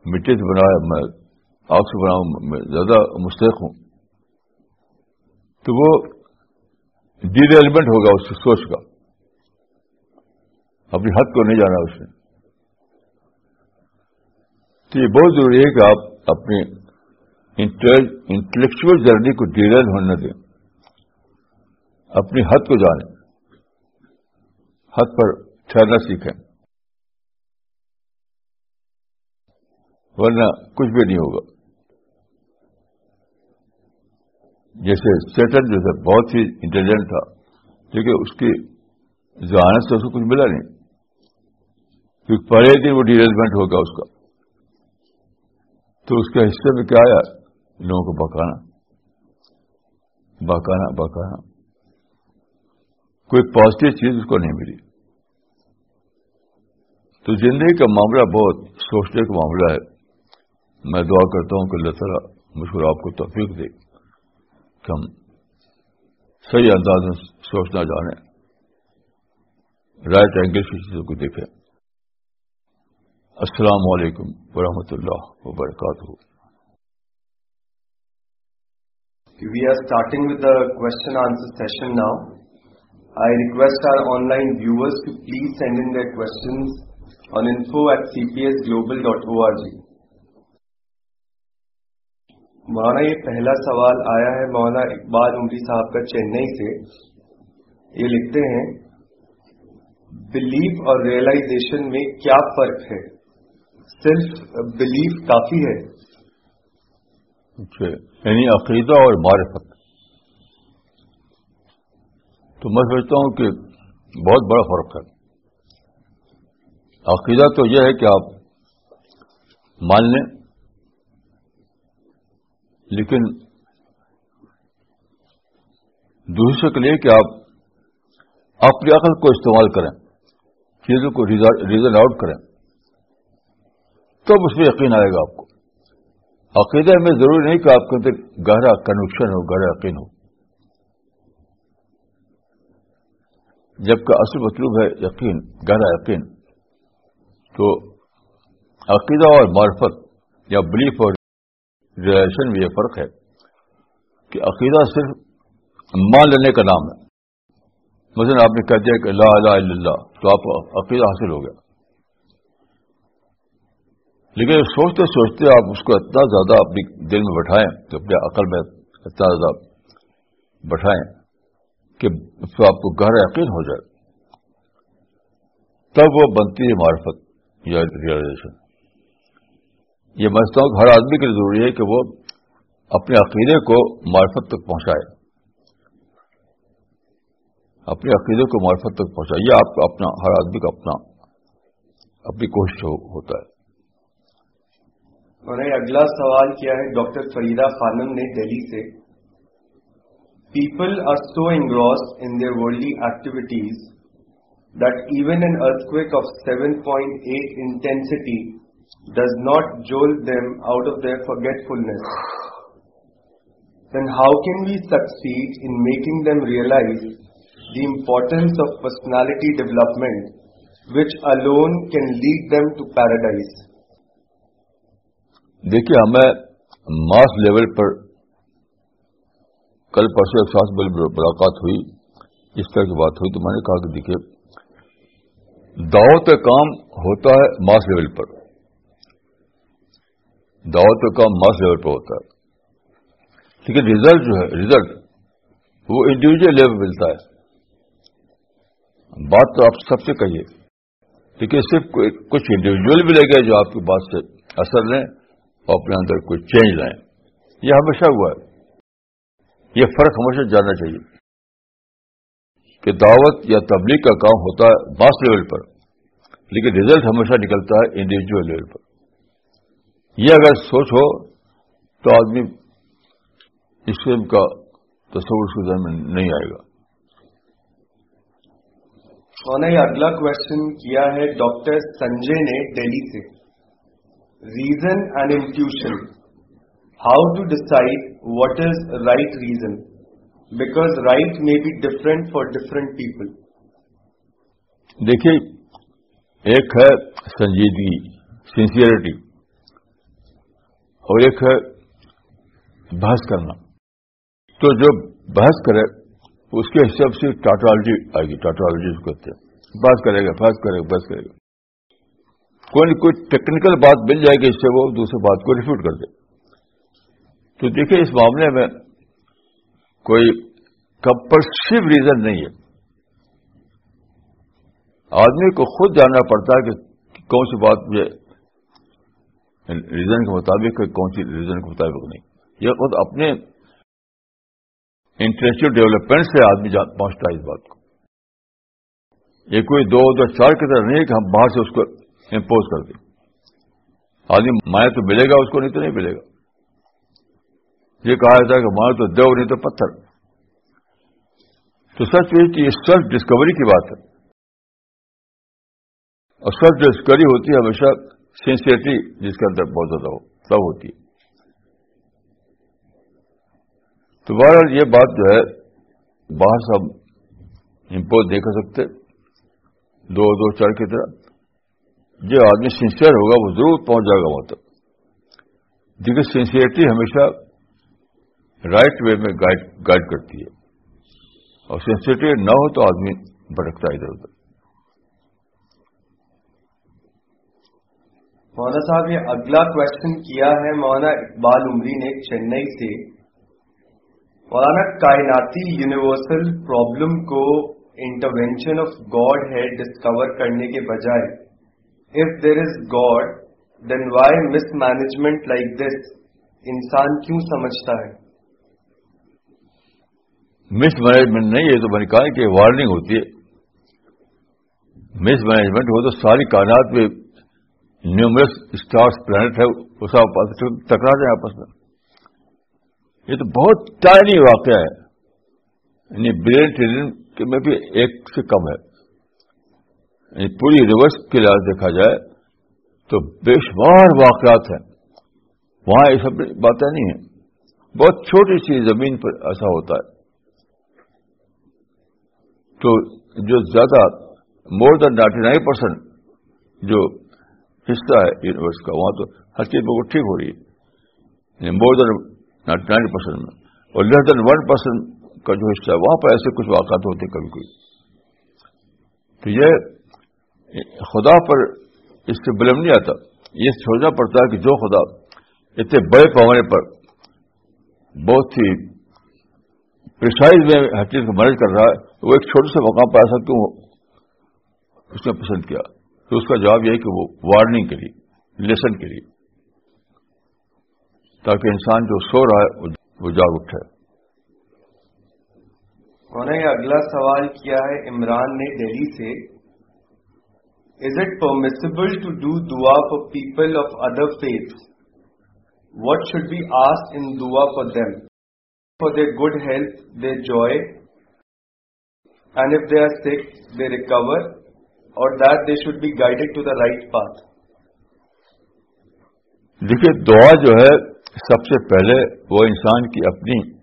مٹی سے بنا میں آگ سے بنا میں زیادہ مستحق ہوں۔ تو وہ ڈی ہوگا اس سوچ کا۔ اپنی حد کو نہیں جانا اس نے۔ تو یہ بہت ضروری ہے کہ آپ اپنی انٹلیکچل جرنی کو ڈیلر ہونے دیں۔ اپنی حد کو جانیں۔ حد پر ٹھہرنا سیکھیں۔ ورنہ کچھ بھی نہیں ہوگا۔ جیسے سیٹن جو تھا بہت ہی انٹیلیجنٹ تھا، لیکن اس کی ذہانت سے اس کو کچھ ملا نہیں۔ کیونکہ پہلے دن وہ ڈیولپمنٹ ہوگا اس کا۔ تو اس کے حصے میں کیا آیا؟ لوگوں کو بکانا۔ بکانا بکانا۔ کوئی پازیٹو چیز اس کو نہیں ملی۔ تو زندگی کا معاملہ بہت سوچنے کا معاملہ ہے۔ میں دعا کرتا ہوں کہ اللہ تعالیٰ مجھ کو آپ کو توفیق دے کہ ہم صحیح انداز میں سوچنا جانیں، رائٹ اینگل سے چیزوں کو دیکھیں السلام علیکم ورحمۃ اللہ وبرکاتہ We are starting with the question answer session now. I request our online viewers to please send in their questions on info at cpsglobal.org. مولانا یہ پہلا سوال آیا ہے مولانا اقبال عمری صاحب کا چینئی سے۔ یہ لکھتے ہیں، بلیف اور ریئلائزیشن میں کیا فرق ہے؟ صرف بلیف کافی ہے۔ اچھا یعنی عقیدہ اور معرفت۔ تو میں سمجھتا ہوں کہ بہت بڑا فرق ہے۔ عقیدہ تو یہ ہے کہ آپ مان لیں لیکن دوسرے کے لیے کہ آپ اپنی عقل کو استعمال کریں، چیزوں کو ریزن آؤٹ کریں۔ تب اس میں یقین آئے گا آپ کو۔ عقیدہ میں ضروری نہیں کہ آپ کے اندر گہرا کنوکشن ہو، گہرا یقین ہو۔ جبکہ اصل مطلوب ہے یقین، گہرا یقین۔ تو عقیدہ اور معرفت یا بلیف اور ریلیشن میں یہ فرق ہے کہ عقیدہ صرف مان لینے کا نام ہے۔ مثلا آپ نے کہہ دیا کہ لا الہ الا اللہ، تو آپ عقیدہ حاصل ہو گیا۔ لیکن سوچتے سوچتے آپ اس کو اتنا زیادہ اپنی دل میں بٹھائیں، تو اپنے عقل میں اتنا زیادہ بٹھائیں کہ اس کو آپ کو گہرا یقین ہو جائے۔ تب وہ بنتی ہے معرفت یا ریئلائزیشن یہ مجھتا ہوں کہ ہر آدمی کے لیے ضروری ہے کہ وہ اپنے عقیدے کو معرفت تک پہنچائے۔ اپنے عقیدے کو معرفت تک پہنچائے۔ یہ آپ کا اپنا، ہر آدمی کا اپنا، اپنی کوشش ہوتا ہے۔ انہوں نے اگلا سوال کیا ہے؟ ڈاکٹر فریدہ خانم نے دہلی سے۔ People are so engrossed in their worldly activities that even an earth of seven point eight intensity does not jolt them out of their forgetfulness, then how can we succeed in making them realize the importance of personality development, which alone can lead them to paradise? دیکھیے ہمیں mass level پر کل پرسوں ایک ساتھ ملاقات ہوئی اس طرح کی بات ہوئی تو میں نے کہا کہ دیکھیے دعوت کام ہوتا ہے ماس لیول پر دعوت کا ماس لیول پہ ہوتا ہے۔ لیکن ریزلٹ جو ہے ریزلٹ وہ انڈیویجل لیول ملتا ہے۔ بات تو آپ سب سے کہیے۔ لیکن صرف کچھ انڈیویجل بھی لے گئے جو آپ کی بات سے اثر لیں اور اپنے اندر کوئی چینج لائیں۔ یہ ہمیشہ ہوا ہے۔ یہ فرق ہمیشہ جاننا چاہیے۔ کہ دعوت یا تبلیغ کا کام ہوتا ہے ماس لیول پر، لیکن ریزلٹ ہمیشہ نکلتا ہے انڈیویجل لیول پر۔ یہ اگر سوچ ہو تو آدمی اسلام کا تصور اس کے ذہن میں نہیں آئے گا۔ نے اگلا کوشچن کیا ہے؟ ڈاکٹر سنجے نے دہلی سے۔ Reason and intuition how to decide what is right reason because right may be different for different people دیکھیے ایک ہے سنجیدگی سنسیئرٹی اور ایک ہے بحث کرنا۔ تو جو بحث کرے، اس کے حساب سے ٹاٹالوجی آئے گی ٹاٹالوجی کہتے ہیں۔ بحث کرے گا، بحث کرے گا، بحث کرے گا۔ کوئی نہ کوئی ٹیکنیکل بات مل جائے گی، اس سے وہ دوسرے بات کو ریفیوٹ کر دے۔ تو دیکھیے اس معاملے میں کوئی کمپلسو ریزن نہیں ہے۔ آدمی کو خود جاننا پڑتا ہے کہ کون سی بات مجھے ریزن کے مطابق ہے کون سی ریزن کے مطابق نہیں یہ خود اپنے انٹلیکچل ڈیولپمنٹ سے آدمی پہنچتا ہے اس بات کو یہ کوئی دو دو چار کی طرح نہیں ہے کہ ہم باہر سے اس کو امپوز کر دیں آدمی مایا تو ملے گا اس کو نہیں تو نہیں ملے گا یہ کہا جاتا ہے کہ مایا تو دو نہیں تو پتھر تو سچ یہ کہ یہ سیلف ڈسکوری کی بات ہے اور سیلف ڈسکوری ہوتی ہے ہمیشہ سینسیٹی جس کے اندر بہت زیادہ ہو تب ہوتی ہے۔ تو بہرحال یہ بات جو ہے باہر سے ہم امپوز نہیں کر سکتے۔ دو دو چار کی طرح۔ جو آدمی سنسیئر ہوگا، وہ ضرور پہنچ جائے گا وہاں تک۔ دیکھیے سنسیئرٹی ہمیشہ رائٹ وے میں گائڈ کرتی ہے۔ اور سینسیٹیو نہ ہو تو آدمی بھٹکتا ہے ادھر ادھر۔ مولانا صاحب یہ اگلا کوشچن کیا ہے مولانا اقبال عمری نے چنئی سے۔ مولانا، کائناتی یونیورسل پرابلم کو انٹروینشن آف گاڈ ہے ڈسکور کرنے کے بجائے۔ If there is God then why mismanagement like this انسان کیوں سمجھتا ہے؟ مس مینجمنٹ نہیں، یہ تو میں نے کہا کہ وارننگ ہوتی ہے۔ مس مینجمنٹ وہ تو ساری کائنات میں نیومرس اسٹارس پلانٹ ہے، اس ٹکرا جائے آپس میں۔ یہ تو بہت ٹائنی واقعہ ہے۔ یعنی بلین ٹریلین میں بھی ایک سے کم ہے۔ یعنی پوری ریورس کے لحاظ دیکھا جائے تو بے شمار واقعات ہیں۔ وہاں یہ سب باتیں نہیں ہیں۔ بہت چھوٹی سی زمین پر ایسا ہوتا ہے۔ تو جو زیادہ more than ninety nine percent جو حصہ ہے یونیورس کا وہاں تو ہر چیز بالکل ٹھیک ہو رہی ہے مور دین نائنٹی پرسینٹ میں اور لیس دین ون پرسینٹ کا جو حصہ ہے وہاں پر ایسے کچھ واقعات ہوتے ہیں کبھی کوئی تو یہ خدا پر اس سے بلم نہیں آتا یہ سوچنا پڑتا ہے کہ جو خدا اتنے بڑے پیمانے پر بہت ہی پرسائز میں ہر چیز کو مینج کر رہا ہے وہ ایک چھوٹے سے مقام پر ایسا کیوں اس نے پسند کیا تو اس کا جواب یہ ہے کہ وہ وارننگ کے لیے لیسن کے لیے، تاکہ انسان جو سو رہا ہے وہ جاگ اٹھے۔ انہوں نے اگلا سوال کیا ہے، عمران نے دہلی سے is it permissible to do دعا for people of other faith what should be ask in دعا for them for they good health they joy and if they are sick they recover اور that they should be guided to the right path دیکھیے، دعا جو ہے، سب سے پہلے وہ انسان کی اپنی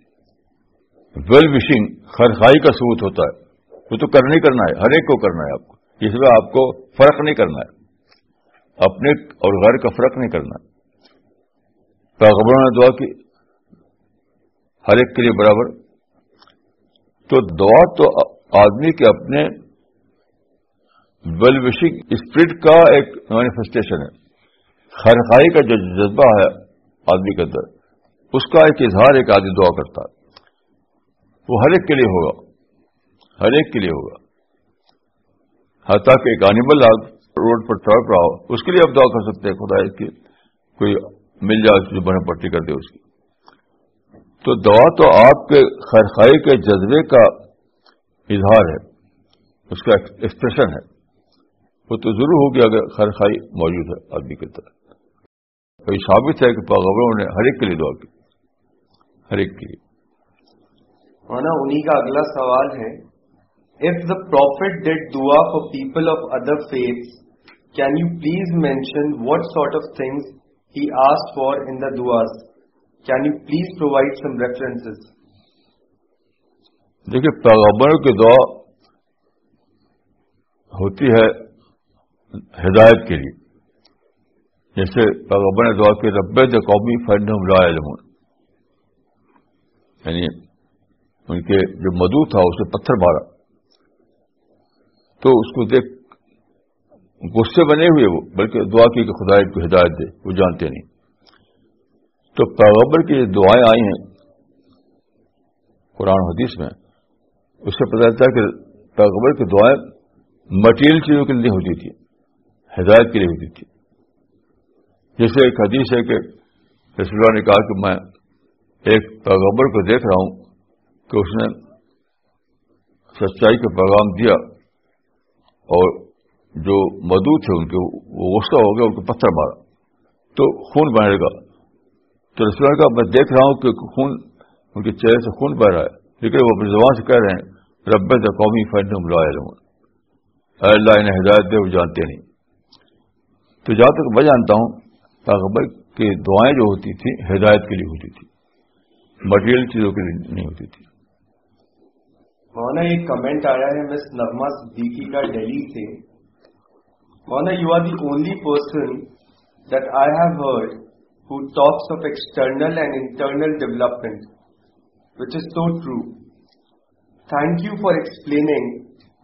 ویل وشنگ خرخائی کا ثبوت ہوتا ہے۔ وہ تو کرنا ہی کرنا ہے، ہر ایک کو کرنا ہے آپ کو۔ اس میں آپ کو فرق نہیں کرنا ہے۔ اپنے اور گھر کا فرق نہیں کرنا ہے۔ پیغبروں نے دعا کی، ہر ایک کے لیے برابر۔ تو دعا تو آدمی کے اپنے ویل وشنگ اسپرٹ کا ایک مینیفیسٹیشن ہے۔ خرخائی کا جو جذبہ ہے آدمی کے اندر، اس کا ایک اظہار ایک آدمی دعا کرتا ہے۔ وہ ہر ایک کے لیے ہوگا۔ ہر ایک کے لیے ہوگا۔ حتیٰ کہ ایک اینیمل روڈ پر ٹرک رہا ہو، اس کے لیے آپ دعا کر سکتے ہیں خدا کی کوئی مل جائے، جو بنے پٹی کر دے اس کی۔ تو دعا تو آپ کے خیرخائی کے جذبے کا اظہار ہے، اس کا ایکسپریشن ہے۔ وہ تو ضرور ہوگی اگر خیرخائی موجود ہے آدمی کی طرح۔ کوئی ثابت ہے کہ پیغبروں نے ہر ایک کے لیے دعا کی؟ ہر ایک کے لیے۔ ہونا انہی کا اگلا سوال ہے اف دا پروفٹ ڈیڈ دعا for people of other faith can you please mention what sort of things he ask for in the دعاز can you please provide some reference دیکھیے پیغبروں کی دعا ہوتی ہے ہدایت کے لیے۔ جیسے پیغبر نے دعا کی، رب قومی فنڈ لا علم یعنی ان کے جو مدو تھا اسے پتھر مارا۔ تو اس کو دیکھ، غصے بنے ہوئے وہ، بلکہ دعا کی کہ خدا کو ہدایت دے، وہ جانتے نہیں۔ تو پیغبر کی جو دعائیں آئی ہیں قرآن حدیث میں، اس سے پتا چلتا ہے کہ پیغبر کی دعائیں مٹیریل چیزوں کے لیے ہوتی تھی ہدایت کے لیے ہوتی تھی۔ جیسے ایک حدیث ہے کہ رسول اللہ نے کہا کہ میں ایک پیغبر کو دیکھ رہا ہوں کہ اس نے سچائی کا پیغام دیا اور جو مدو تھے ان کے، وہ غصہ ہو گیا، ان کو پتھر مارا۔ تو خون بہے گا تو رسول کا میں دیکھ رہا ہوں کہ خون ان کے چہرے سے خون بہ رہا ہے۔ لیکن وہ اپنی زبان سے کہہ رہے ہیں، رب قومی فن اے اللہ، انہیں ہدایت دے، وہ جانتے نہیں۔ تو جہاں تک میں جانتا ہوں پیغبر کی دعائیں جو ہوتی تھیں، ہدایت کے لیے ہوتی تھی مٹیریل چیزوں کے لیے نہیں ہوتی تھی۔ مونا ایک کمنٹ آیا ہے، مس نغمہ صدیقی کا ڈیلی سے۔ Mona you are the only person that I have heard who talks of external and internal development which is so true thank you for explaining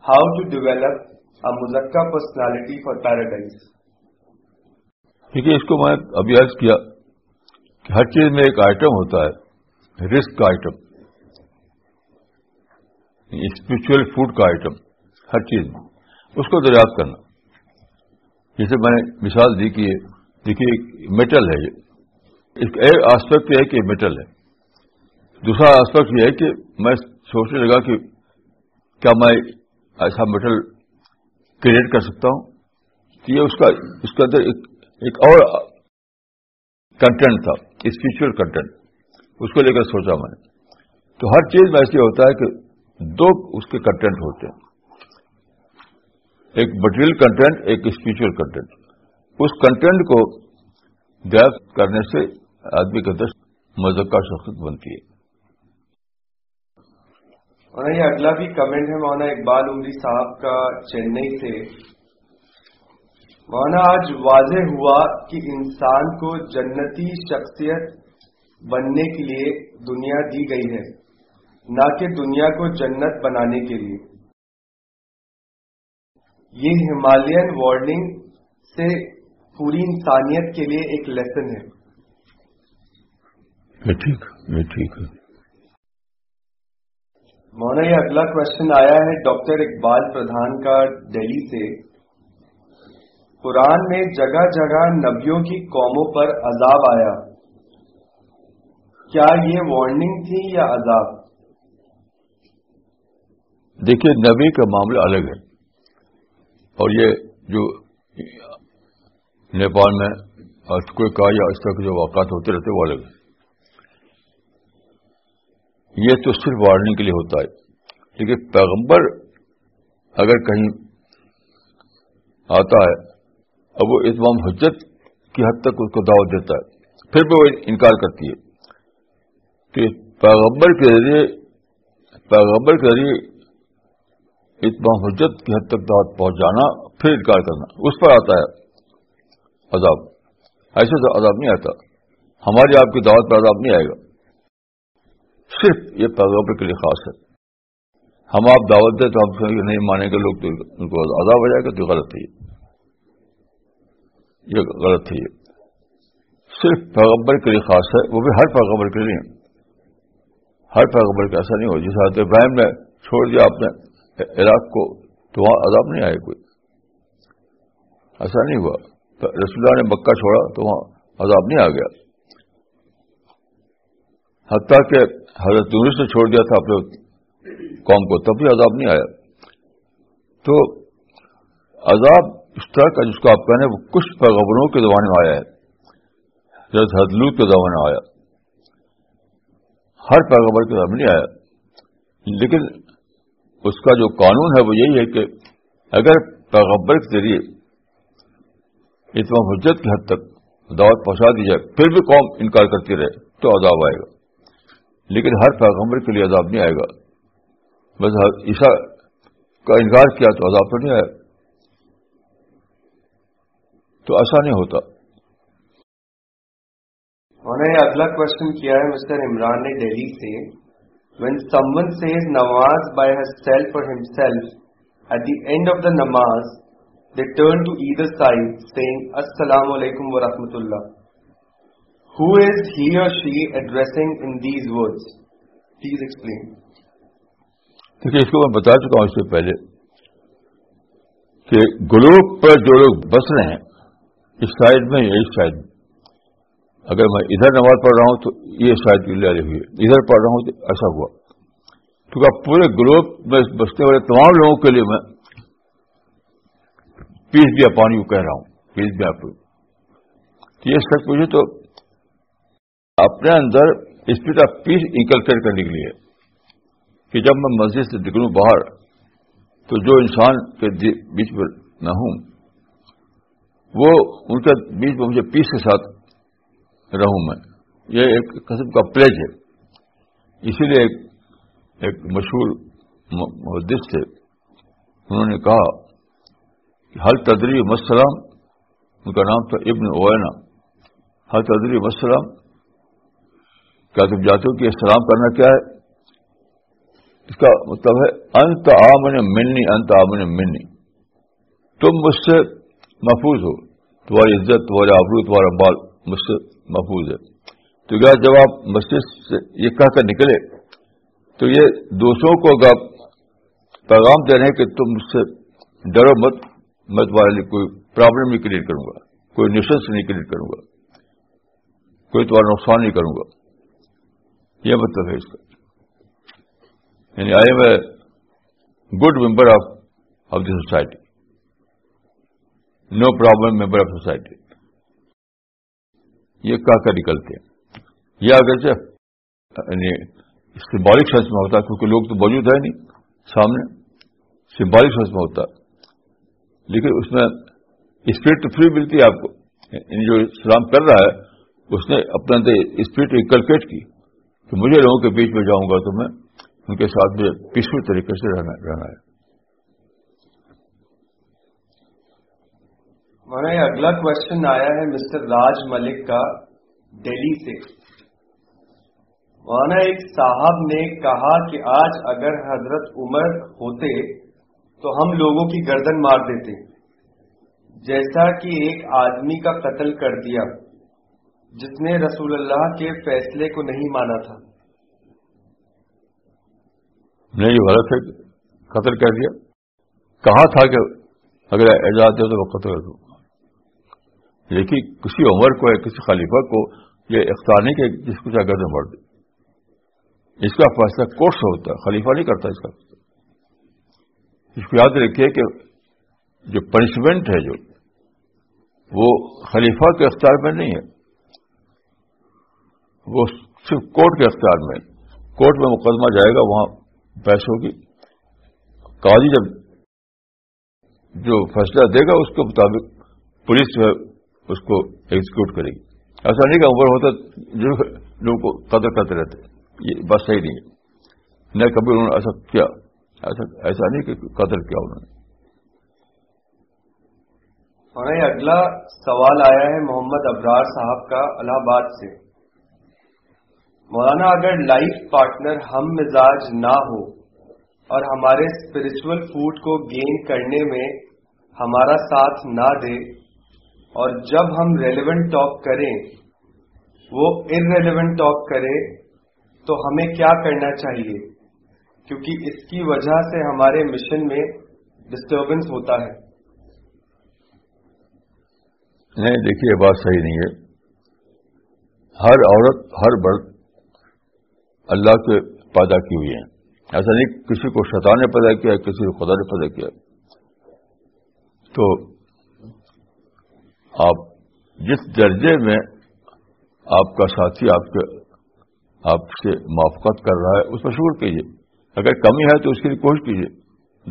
how to develop a مزکا personality for paradise دیکھیے اس کو میں ابھی عرض کیا کہ ہر چیز میں ایک آئٹم ہوتا ہے رسک یعنی کا آئٹم اسپرچل فوڈ کا آئٹم ہر چیز میں۔ اس کو دریافت کرنا۔ جیسے میں نے مثال دی کہ دیکھیے میٹل ہے یہ۔ ایک آسپیکٹ یہ ہے کہ میٹل ہے۔ دوسرا آسپیکٹ یہ ہے کہ میں سوچنے لگا کہ کیا میں ایسا میٹل کریٹ کر سکتا ہوں۔ یہ اس کا، اس کے اندر ایک ایک اور کنٹینٹ تھا اسپرچل کنٹینٹ اس کو لے کر سوچا میں نے۔ تو ہر چیز میں ایسے ہوتا ہے کہ دو اس کے کنٹینٹ ہوتے ہیں۔ ایک مٹیریل کنٹینٹ ایک اسپرچل کنٹینٹ اس کنٹینٹ کو گیپ کرنے سے آدمی کے اندر مذہب شخصیت بنتی ہے۔ مولانا یہ اگلا بھی کمنٹ ہے، مولانا اقبال عمری صاحب کا چنئی سے۔ مولانا آج واضح ہوا کہ انسان کو جنتی شخصیت بننے کے لیے دنیا دی گئی ہے نہ کہ دنیا کو جنت بنانے کے لیے۔ یہ ہمالین وارننگ سے پوری انسانیت کے لیے ایک لیسن ہے۔ ٹھیک ٹھیک مونا یہ اگلا کوشچن آیا ہے ڈاکٹر اقبال پردھان کا دہلی سے۔ قرآن میں جگہ جگہ نبیوں کی قوموں پر عذاب آیا۔ کیا یہ وارننگ تھی یا عذاب؟ دیکھیے، نبی کا معاملہ الگ ہے۔ اور یہ جو نیپال میں کوئی کا یا اس طرح کے جو واقعات ہوتے رہتے وہ الگ ہے یہ تو صرف وارننگ کے لیے ہوتا ہے۔ لیکن پیغمبر اگر کہیں آتا ہے اب وہ اتمام حجت کی حد تک اس کو دعوت دیتا ہے۔ پھر بھی وہ انکار کرتی ہے۔ کہ پیغمبر کے ذریعے، پیغمبر کے ذریعے اتنا حجت کی حد تک دعوت پہنچ جانا پھر انکار کرنا۔ اس پر آتا ہے عذاب۔ ایسے تو عذاب نہیں آتا۔ ہماری آپ کی دعوت پر عذاب نہیں آئے گا۔ صرف یہ پیغمبر کے لیے خاص ہے۔ ہم آپ دعوت دیں تو ہم نہیں مانیں گے لوگ تو ان کو عذاب ہو جائے گا تو غلط ہے۔ یہ غلط ہے یہ صرف پیغمبر کے لیے خاص ہے، وہ بھی ہر پیغمبر کے لیے۔ ہر پیغمبر کا ایسا نہیں ہو جس حضرت ابراہیم نے چھوڑ دیا آپ نے عراق کو، تو وہاں عذاب نہیں آئے کوئی۔ ایسا نہیں ہوا۔ رسول اللہ نے مکہ چھوڑا، تو وہاں عذاب نہیں آ گیا۔ حتیٰ کہ حضرت یونس نے چھوڑ دیا تھا اپنے قوم کو، تب بھی عذاب نہیں آیا۔ تو عذاب اس طرح کا جس کو آپ کہنے وہ کچھ پیغبروں کے زمانے میں آیا ہے۔ حضرت حدلود کے زمانے میں آیا۔ ہر پیغبر کے زمانے نہیں آیا۔ لیکن اس کا جو قانون ہے وہ یہی ہے کہ اگر پیغبر کے ذریعے اتنا حجت کی حد تک دعوت پہنچا دی جائے، پھر بھی قوم انکار کرتی رہے، تو عذاب آئے گا۔ لیکن ہر پیغمبر کے لیے عذاب نہیں آئے گا۔ بس عیسا کا انکار کیا تو عذاب تو نہیں آیا۔ تو ایسا نہیں ہوتا۔ انہوں نے اگلا کوشچن کیا ہے مسٹر عمران نے ڈیلی سے۔ وین سمن سے نماز بائی ہر سیلف اور at the end of the نماز they turn to add as تعدید السلام علیکم و رحمۃ اللہ who is he or she addressing in these word please explain دیکھیے اس کو میں بتا چکا ہوں اس سے پہلے کہ گلوب پر جو لوگ بس رہے ہیں اس سائڈ میں یا اس سائڈ میں؟ اگر میں ادھر نماز پڑھ رہا ہوں تو یہ سائڈ کی لے ہوئی ادھر پڑھ رہا ہوں تو ایسا ہوا۔ کیونکہ پورے گلوب میں بسنے والے تمام لوگوں کے لیے میں پیس دیا پانی کو کہہ رہا ہوں، پیس دیا آپ یہ سچ پوچھے تو اپنے اندر اسپرٹ آف پیس انکلکیٹ کرنے کے لیے کہ جب میں مسجد سے نکلوں باہر تو جو انسان کے بیچ میں نہ ہوں وہ ان کے بیچ میں مجھے پیس کے ساتھ رہوں میں۔ یہ ایک قسم کا پلیج ہے۔ اسی لیے ایک ایک مشہور محدث تھے۔ انہوں نے کہا کہ حل تدری مسلام ان کا نام تھا ابن اوینا حل تدری مسلام کیا تم جانتے ہو کہ سلام کرنا کیا ہے؟ اس کا مطلب ہے، انت آمن منی، انت آمن منی۔ تم مجھ سے محفوظ ہو۔ تمہاری عزت، تمہارے آبرو، تمہارا بال مجھ سے محفوظ ہے۔ تو کیا جب آپ مسجد سے یہ کہہ کر نکلے، تو یہ دوسروں کو اگر پیغام دے رہے ہیں کہ تم مجھ سے ڈرو مت، میں تمہارے لیے کوئی پرابلم نہیں کریٹ کروں گا، کوئی نشنس نہیں کریٹ کروں گا، کوئی تمہارا نقصان نہیں کروں گا۔ یہ مطلب ہے اس کا۔ یعنی I am a good member of of the society no problem member of society. یہ کا کر نکلتے ہیں؟ یہ اگر سے یعنی سمبولک سینس میں ہوتا ہے، کیونکہ لوگ تو موجود ہے نہیں سامنے۔ سمبولک سینس میں ہوتا ہے۔ لیکن اس میں اسپرٹ تو فری ملتی ہے آپ کو۔ یعنی جو سلام کر رہا ہے، اس نے اپنے اندر اسپرٹ انکلکیٹ کی۔ کہ مجھے لوگوں کے بیچ میں جاؤں گا تو میں ان کے ساتھ میں پیسفل طریقے سے رہنا رہنا ہے۔ ہمارا یہ اگلا کوشچن آیا ہے مسٹر راج ملک کا دہلی سے۔ مولانا، ایک صاحب نے کہا کہ آج اگر حضرت عمر ہوتے تو ہم لوگوں کی گردن مار دیتے۔ جیسا کہ ایک آدمی کا قتل کر دیا، جس نے رسول اللہ کے فیصلے کو نہیں مانا تھا۔ نہیں غلط ہے۔ قتل کر دیا۔ کہا تھا کہ اگر اعجاز دے تو وہ قتل کر دوں۔ لیکن کسی عمر کو یا کسی خلیفہ کو یہ اختیار نہیں کہ جس کو چاہے گردن مار دے۔ اس کا فیصلہ کورس ہوتا ہے، خلیفہ نہیں کرتا اس کا۔ اس کو یاد رکھیے کہ جو پنشمنٹ ہے جو، وہ خلیفہ کے اختیار میں نہیں ہے۔ وہ صرف کورٹ کے اختیار میں۔ کورٹ میں مقدمہ جائے گا، وہاں پیسوں کی قاضی جب جو فیصلہ دے گا، اس کے مطابق پولیس جو ہے اس کو ایگزیکیوٹ کرے گی ایسا نہیں کہ عمر ہوتا جو لوگوں کو قدر کرتے رہتے یہ بات صحیح نہیں ہے۔ نہ کبھی انہوں نے ایسا کیا، ایسا نہیں کہ قدر کیا انہوں نے۔ ہمیں اگلا سوال آیا ہے محمد ابرار صاحب کا الہ آباد سے۔ مولانا، اگر لائف پارٹنر ہم مزاج نہ ہو اور ہمارے اسپرچل فوڈ کو گین کرنے میں ہمارا ساتھ نہ دے اور جب ہم ریلیونٹ ٹاک کریں، وہ ان ریلیونٹ ٹاک کرے، تو ہمیں کیا کرنا چاہیے؟ کیونکہ اس کی وجہ سے ہمارے مشن میں ڈسٹربنس ہوتا ہے۔ نہیں، دیکھیے بات صحیح نہیں ہے۔ ہر عورت، ہر برد اللہ کے پیدا کی ہوئی ہیں ایسا نہیں کسی کو شیطان نے پیدا کیا، کسی کو خدا نے پیدا کیا۔ تو آپ جس درجے میں آپ کا ساتھی آپ کے آپ سے موافقت کر رہا ہے، اس پر شکر کیجیے۔ اگر کمی ہے تو اس کے لیے کوشش کیجیے۔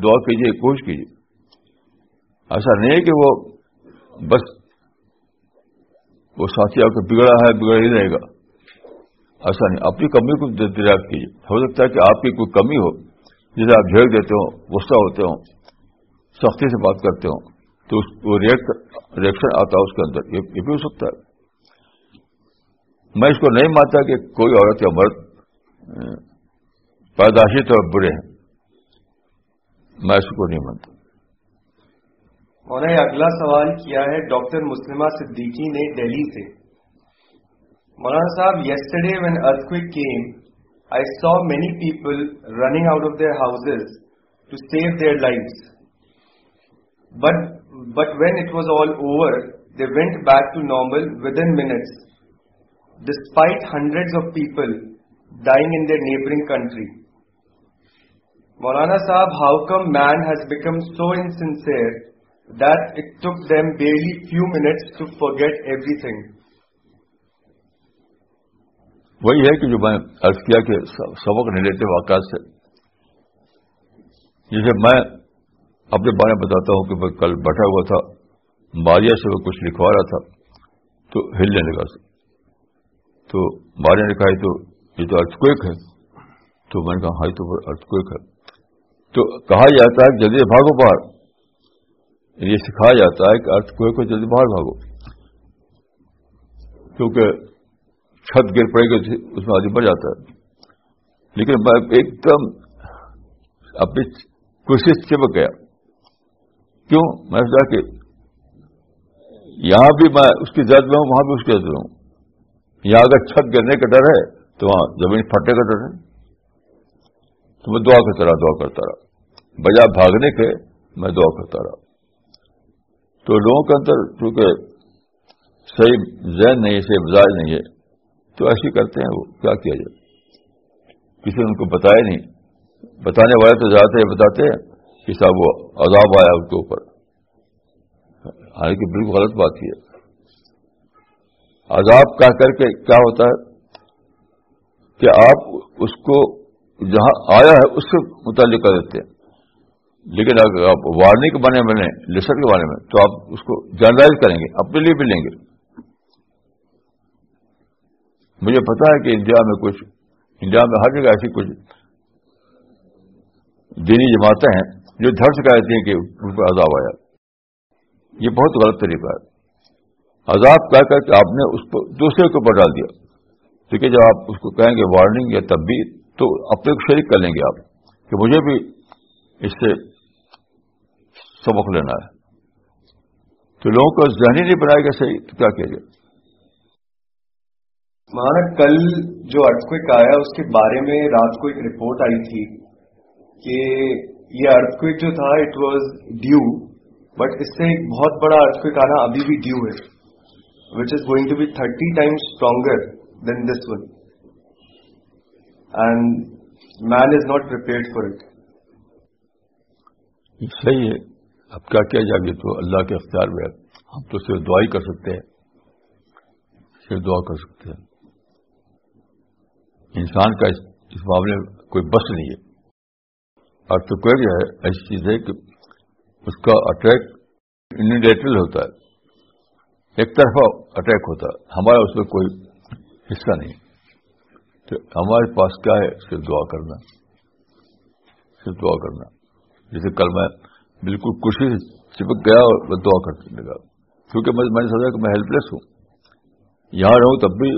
دعا کیجیے، کوشش کیجیے۔ ایسا نہیں ہے کہ وہ بس وہ ساتھی آپ کو بگڑا ہے، بگڑا ہی رہے گا۔ ایسا نہیں، اپنی کمی کو دریافت کیجیے۔ ہو سکتا ہے کہ آپ کی کوئی کمی ہو، جسے آپ جھیڑ دیتے ہوں، غصہ ہوتے ہوں، سختی سے بات کرتے ہوں۔ تو وہ ریئیکشن آتا ہے اس کے اندر. یہ بھی ہو سکتا ہے. میں اس کو نہیں مانتا کہ کوئی عورت یا مرد پیداشی طور برے ہیں. میں اس کو نہیں مانتا. اور اگلا سوال کیا ہے؟ ڈاکٹر مسلمہ صدیقی نے دہلی سے. Maulana Sahab yesterday when earth came I saw many people running out of their houses to save their life but but when it was all over they went back to normal within minutes despite hundred of people dying in their neighboring country Maulana Sahab how come man has become so insincere that it took them daily few minutes to forget everything وہی ہے کہ جو میں عرض کیا کہ سبق نہیں لیتے واقعات سے جیسے میں اپنے بارے میں بتاتا ہوں کہ میں کل بیٹھا ہوا تھا باریا سے وہ کچھ لکھوا رہا تھا، تو ہلنے لگا تو باریا نے کہا تو، یہ تو ارتھ ہے۔ تو میں نے کہا ہاں تو ارتھ ہے۔ تو کہا جاتا ہے جلدی بھاگو باہر۔ یہ سکھایا جاتا ہے کہ ارتھ کوئے کو جلدی باہر بھاگو۔ کیونکہ چھت گر پڑے گی، اس میں آدمی بڑھ جاتا ہے۔ لیکن میں ایک دم اپنی کوشش چپک گیا کیوں؟ میں سوچا کہ یہاں بھی میں اس کی زد میں ہوں، وہاں بھی اس کی زد میں ہوں۔ یہاں اگر چھت گرنے کا ڈر ہے، تو وہاں زمین پھٹنے کا ڈر ہے۔ تو میں دعا کرتا رہا، دعا کرتا رہا۔ بجائے بھاگنے کے میں دعا کرتا رہا۔ تو لوگوں کے اندر چونکہ صحیح ذہن نہیں ہے، صحیح مزاج نہیں ہے، تو ایسے کرتے ہیں وہ۔ کیا کیا جائے؟ کسی نے ان کو بتایا نہیں۔ بتانے والے تو زیادہ یہ بتاتے ہیں۔ کہ صاحب وہ عذاب آیا اس کے اوپر۔ حالانکہ بالکل غلط بات ہے۔ عذاب کہہ کر کے کیا ہوتا ہے کہ آپ اس کو جہاں آیا ہے اس سے متعلق کر دیتے ہیں۔ لیکن اگر آپ وارننگ کے بارے میں لیں لسٹ کے بارے میں، تو آپ اس کو جرنلائز کریں گے، اپنے لیے بھی لیں گے۔ مجھے پتا ہے کہ انڈیا میں کچھ، انڈیا میں ہر جگہ ایسی کچھ دینی جماعتیں ہیں جو دھر سے کہتی ہیں کہ ان پر عذاب آیا۔ یہ بہت غلط طریقہ ہے۔ عذاب کہہ کر کے آپ نے اس کو دوسرے کے اوپر ڈال دیا۔ ٹھیک ہے، جب آپ اس کو کہیں گے وارننگ یا تب بھی تو اپنے کو شریک کر لیں گے آپ کہ مجھے بھی اس سے سبق لینا ہے۔ تو لوگوں کو ذہنی نہیں بنائے گا صحیح، تو کیا کیا جائے مہاراج کل جو ارتھ آیا، اس کے بارے میں رات کو ایک رپورٹ آئی تھی کہ یہ ارتھ جو تھا اٹ واز ڈیو بٹ اس سے ایک بہت بڑا ارتھ آنا ابھی بھی ڈیو ہے which is going to be thirty times stronger than this one and man is not for it صحیح ہے. اب کیا کیا جائے گی تو اللہ کے اختیار میں ہم تو صرف دعا ہی کر سکتے ہیں. صرف دعا کر سکتے ہیں. انسان کا اس معاملے میں کوئی بس نہیں ہے. اور تو جو ہے، ایسی چیز ہے کہ اس کا اٹیک انڈیٹل ہوتا ہے. ایک طرفہ اٹیک ہوتا ہے. ہمارا اس میں کوئی حصہ نہیں. تو ہمارے پاس کیا ہے؟ صرف دعا کرنا. صرف دعا کرنا. جیسے کل میں بالکل خوشی سے چپک گیا اور میں دعا کرنے لگا. کیونکہ میں نے سوچا کہ میں ہیلپ لیس ہوں. یہاں رہوں تب بھی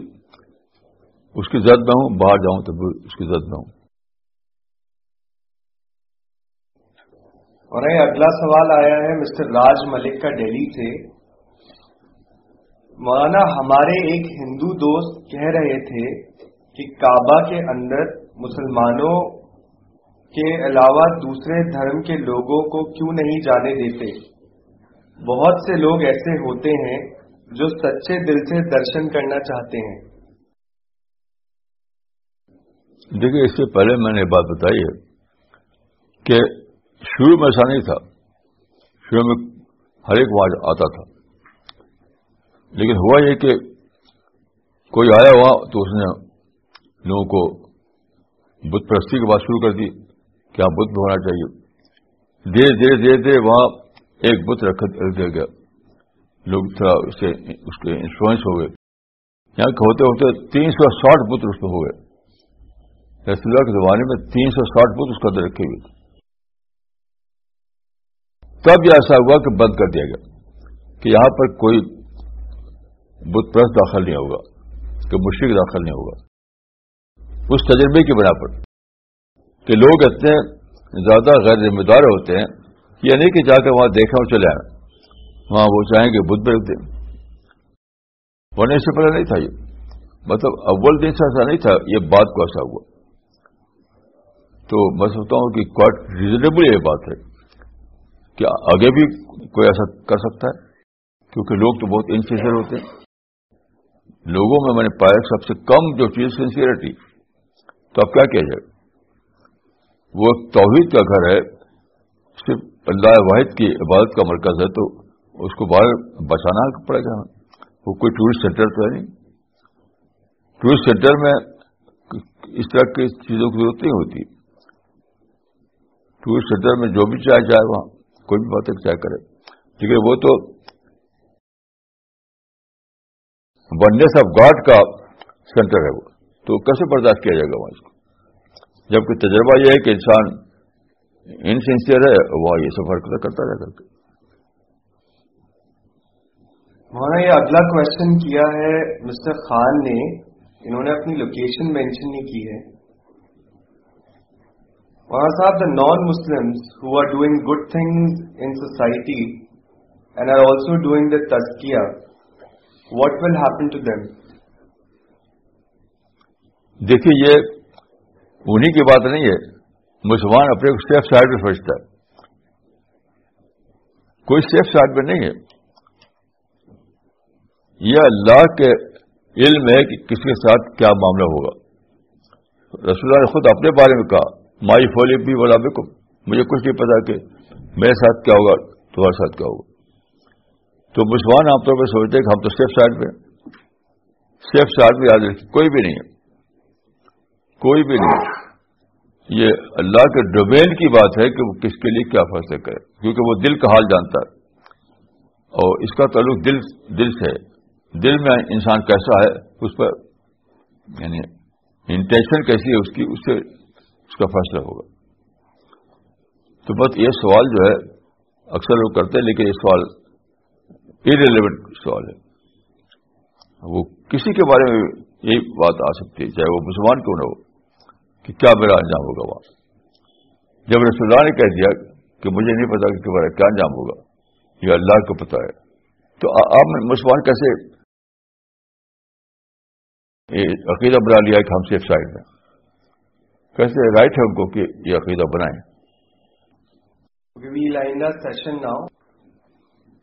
اس کی زد میں ہوں، باہر جاؤں تب بھی اس کی زد میں ہوں. اور اگلا سوال آیا ہے، مسٹر راج ملک کا ڈیلی سے مولانا، ہمارے ایک ہندو دوست کہہ رہے تھے کہ کعبہ کے اندر مسلمانوں کے علاوہ دوسرے دھرم کے لوگوں کو کیوں نہیں جانے دیتے؟ بہت سے لوگ ایسے ہوتے ہیں جو سچے دل سے درشن کرنا چاہتے ہیں۔ دیکھیے، اس سے پہلے میں نے بات بتائی ہے کہ شروع میں ایسا نہیں تھا۔ شروع میں ہر ایک وہاں آتا تھا۔ لیکن ہوا یہ کہ کوئی آیا ہوا تو اس نے لوگوں کو بت پرستی کی بات شروع کر دی کہ ہاں بت ہونا چاہیے۔ دھیرے دھیرے دھیرے دھیرے وہاں ایک بت رکھ دیا گیا۔ لوگ تھوڑا اس سے اس کے انفلوئنس ہو گئے۔ یہاں ہوتے ہوتے تین سو ساٹھ بت اس میں ہو گئے۔ رسول اللہ کے زمانے میں تین سو ساٹھ بت اس کے اندر رکھے ہوئے تھے تب یہ ایسا ہوا کہ بند کر دیا گیا کہ یہاں پر کوئی بت پرست داخل نہیں ہوگا، کہ مشرق داخل نہیں ہوگا۔ اس تجربے کی بنا پر کہ لوگ اتنے زیادہ غیر ذمہ دار ہوتے ہیں یہ نہیں کہ جا کے وہاں دیکھیں اور چلے آئیں۔ وہاں وہ چاہیں گے بدھ رکھ دیں۔ ورنہ سے پہلے نہیں تھا یہ۔ مطلب اول دن سے ایسا نہیں تھا، یہ بات کو ایسا ہوا۔ تو میں سمجھتا ہوں کہ کوائٹ ریزنیبل یہ بات ہے۔ کہ آگے بھی کوئی ایسا کر سکتا ہے؟ کیونکہ لوگ تو بہت انسینسیئر ہوتے ہیں۔ لوگوں میں میں نے پایا سب سے کم جو چیز سنسیئرٹی تو اب کیا کیا جائے؟ وہ ایک توحید کا گھر ہے۔ صرف اللہ واحد کی عبادت کا مرکز ہے، تو اس کو باہر بچانا پڑے گا۔ وہ کوئی ٹورسٹ سینٹر تو ہے نہیں۔ ٹورسٹ سینٹر میں اس طرح کی چیزوں کی ضرورت نہیں ہوتی۔ ٹورسٹ سینٹر میں جو بھی چاہے جائے وہاں۔ کوئی بھی بات چاہے کرے۔ ٹھیک ہے وہ تو ونس آف گاڈ کا سینٹر ہے وہ۔ تو کیسے برداشت کیا جائے گا وہاں اس کو؟ جبکہ تجربہ یہ ہے کہ انسان انسینسیئر ہے وہ یہ سفر کرتا رہ کر کے مولانا، یہ اگلا کوشچن کیا ہے مسٹر خان نے، انہوں نے اپنی لوکیشن مینشن نہیں کی ہے۔ Maulana Sahab the non Muslim who are doing good things in society and are also doing the تسکیا what will happen to them دیکھیے، یہ انہیں کی بات نہیں ہے۔ مسلمان اپنے کو سیف سائڈ میں سمجھتا ہے۔ کوئی سیف سائڈ میں نہیں ہے۔ یہ اللہ کے علم ہے کہ کس کے ساتھ کیا معاملہ ہوگا۔ رسول اللہ نے خود اپنے بارے میں کہا۔ مائی فولی بھی بولا کو مجھے کچھ نہیں پتا کہ میرے ساتھ کیا ہوگا، تمہارے ساتھ کیا ہوگا۔ تو مسلمان عام طور پہ سوچتے ہیں کہ ہم تو سیف سائڈ پہ سیف سائڈ میں یاد رکھیں، کوئی بھی نہیں ہے۔ کوئی بھی نہیں یہ اللہ کے ڈومین کی بات ہے کہ وہ کس کے لیے کیا فیصلہ کرے، کیونکہ وہ دل کا حال جانتا ہے۔ اور اس کا تعلق دل دل سے دل میں انسان کیسا ہے، اس پر یعنی انٹینشن کیسی ہے، اس کی، اس سے اس کا فیصلہ ہوگا۔ تو بس یہ سوال جو ہے، اکثر لوگ کرتے ہیں، لیکن یہ سوال ارریلیونٹ سوال ہے۔ وہ کسی کے بارے میں یہی بات آ سکتی ہے، چاہے وہ مسلمان کیوں نہ ہو، کہ کیا میرا انجام ہوگا وہاں جب رسول اللہ نے کہہ دیا کہ مجھے نہیں پتا کہ تمہارا کیا انجام ہوگا، یہ اللہ کو پتا ہے۔ تو آپ نے مسلمان کیسے؟ عقیدہ بنا لیا کہ ہم سیف سائڈ میں کیسے رائٹ ہے ان کو کہ یہ عقیدہ بنائیں